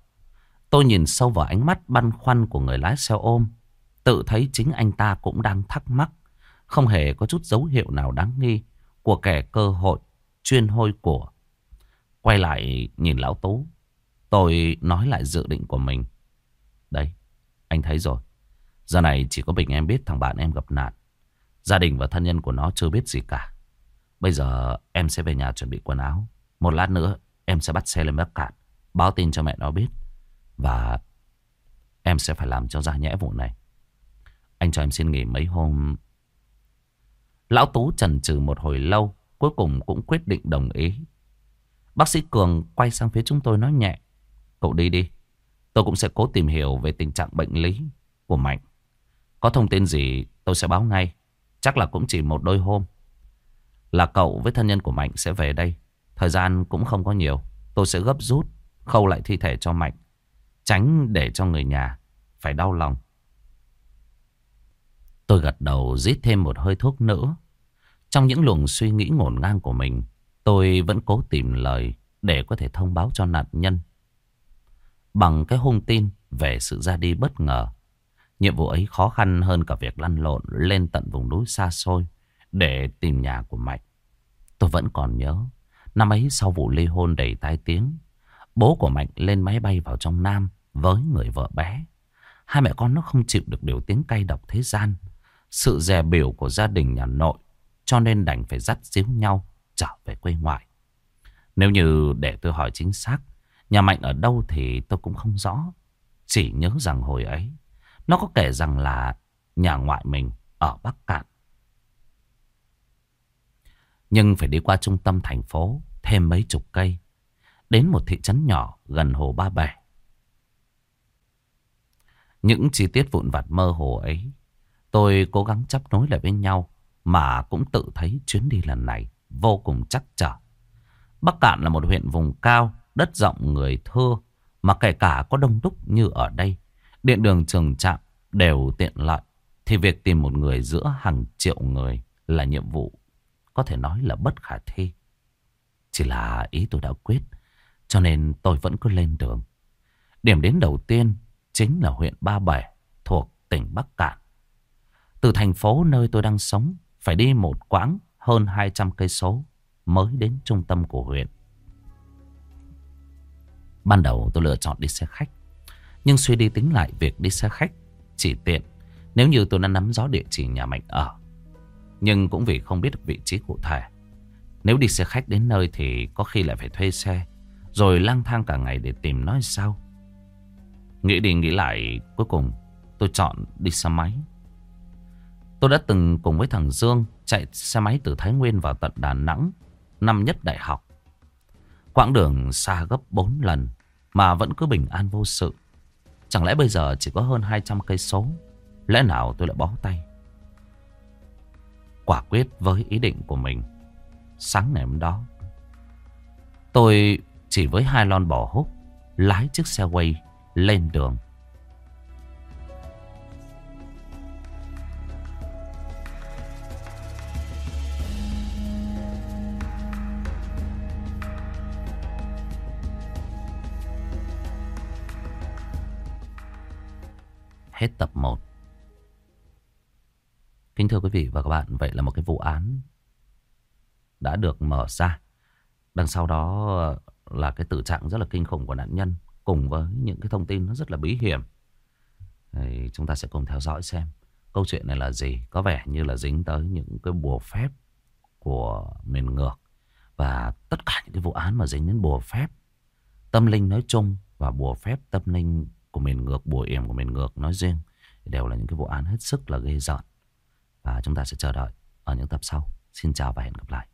Tôi nhìn sâu vào ánh mắt băn khoăn của người lái xe ôm. Tự thấy chính anh ta cũng đang thắc mắc. Không hề có chút dấu hiệu nào đáng nghi của kẻ cơ hội chuyên hôi của. Quay lại nhìn lão Tú. Tôi nói lại dự định của mình. đấy, anh thấy rồi. Giờ này chỉ có Bình em biết thằng bạn em gặp nạn. Gia đình và thân nhân của nó chưa biết gì cả. Bây giờ em sẽ về nhà chuẩn bị quần áo. Một lát nữa em sẽ bắt xe lên Bắc Cạn. Báo tin cho mẹ nó biết. Và em sẽ phải làm cho ra nhẽ vụ này. Anh cho em xin nghỉ mấy hôm. Lão Tú chần chừ một hồi lâu. Cuối cùng cũng quyết định đồng ý. Bác sĩ Cường quay sang phía chúng tôi nói nhẹ. Cậu đi đi. Tôi cũng sẽ cố tìm hiểu về tình trạng bệnh lý của Mạnh. Có thông tin gì tôi sẽ báo ngay. Chắc là cũng chỉ một đôi hôm. Là cậu với thân nhân của Mạnh sẽ về đây. Thời gian cũng không có nhiều. Tôi sẽ gấp rút, khâu lại thi thể cho Mạnh. Tránh để cho người nhà phải đau lòng. Tôi gật đầu rít thêm một hơi thuốc nữa. Trong những luồng suy nghĩ ngổn ngang của mình, Tôi vẫn cố tìm lời để có thể thông báo cho nạn nhân. Bằng cái hung tin về sự ra đi bất ngờ. Nhiệm vụ ấy khó khăn hơn cả việc lăn lộn lên tận vùng núi xa xôi để tìm nhà của Mạnh. Tôi vẫn còn nhớ, năm ấy sau vụ ly hôn đầy tai tiếng, bố của Mạnh lên máy bay vào trong Nam với người vợ bé. Hai mẹ con nó không chịu được điều tiếng cay độc thế gian, sự dè biểu của gia đình nhà nội, cho nên đành phải dắt díu nhau trở về quê ngoại. Nếu như để tôi hỏi chính xác, nhà Mạnh ở đâu thì tôi cũng không rõ. Chỉ nhớ rằng hồi ấy, nó có kể rằng là nhà ngoại mình ở Bắc Cạn. Nhưng phải đi qua trung tâm thành phố thêm mấy chục cây. đến một thị trấn nhỏ gần hồ Ba Bể. Những chi tiết vụn vặt mơ hồ ấy, tôi cố gắng chấp nối lại với nhau mà cũng tự thấy chuyến đi lần này vô cùng chắc trở. Bắc Cạn là một huyện vùng cao, đất rộng người thưa, mà kể cả có đông đúc như ở đây, điện đường trường trạm đều tiện lợi, thì việc tìm một người giữa hàng triệu người là nhiệm vụ có thể nói là bất khả thi. Chỉ là ý tôi đã quyết, cho nên tôi vẫn cứ lên đường. Điểm đến đầu tiên chính là huyện Ba Bể thuộc tỉnh Bắc Cạn. Từ thành phố nơi tôi đang sống phải đi một quãng hơn 200 cây số mới đến trung tâm của huyện. Ban đầu tôi lựa chọn đi xe khách, nhưng suy đi tính lại việc đi xe khách chỉ tiện nếu như tôi đã nắm rõ địa chỉ nhà Mạnh ở. Nhưng cũng vì không biết được vị trí cụ thể. Nếu đi xe khách đến nơi thì có khi lại phải thuê xe, rồi lang thang cả ngày để tìm nói sao. Nghĩ đi nghĩ lại, cuối cùng tôi chọn đi xe máy. Tôi đã từng cùng với thằng Dương chạy xe máy từ Thái Nguyên vào tận Đà Nẵng, năm nhất đại học. Quãng đường xa gấp 4 lần mà vẫn cứ bình an vô sự. Chẳng lẽ bây giờ chỉ có hơn 200 cây số, lẽ nào tôi lại bó tay? Quả quyết với ý định của mình. Sáng ngày hôm đó, tôi chỉ với hai lon bò hút lái chiếc xe quay lên đường. Hết tập 1. Kính thưa quý vị và các bạn, vậy là một cái vụ án đã được mở ra. Đằng sau đó là cái tử trạng rất là kinh khủng của nạn nhân cùng với những cái thông tin nó rất là bí hiểm. Thì chúng ta sẽ cùng theo dõi xem câu chuyện này là gì. Có vẻ như là dính tới những cái bùa phép của miền ngược. Và tất cả những cái vụ án mà dính đến bùa phép, tâm linh nói chung và bùa phép tâm linh của miền ngược, bùa yểm của miền ngược nói riêng đều là những cái vụ án hết sức là ghê rợn. Và chúng ta sẽ chờ đợi ở những tập sau. Xin chào và hẹn gặp lại.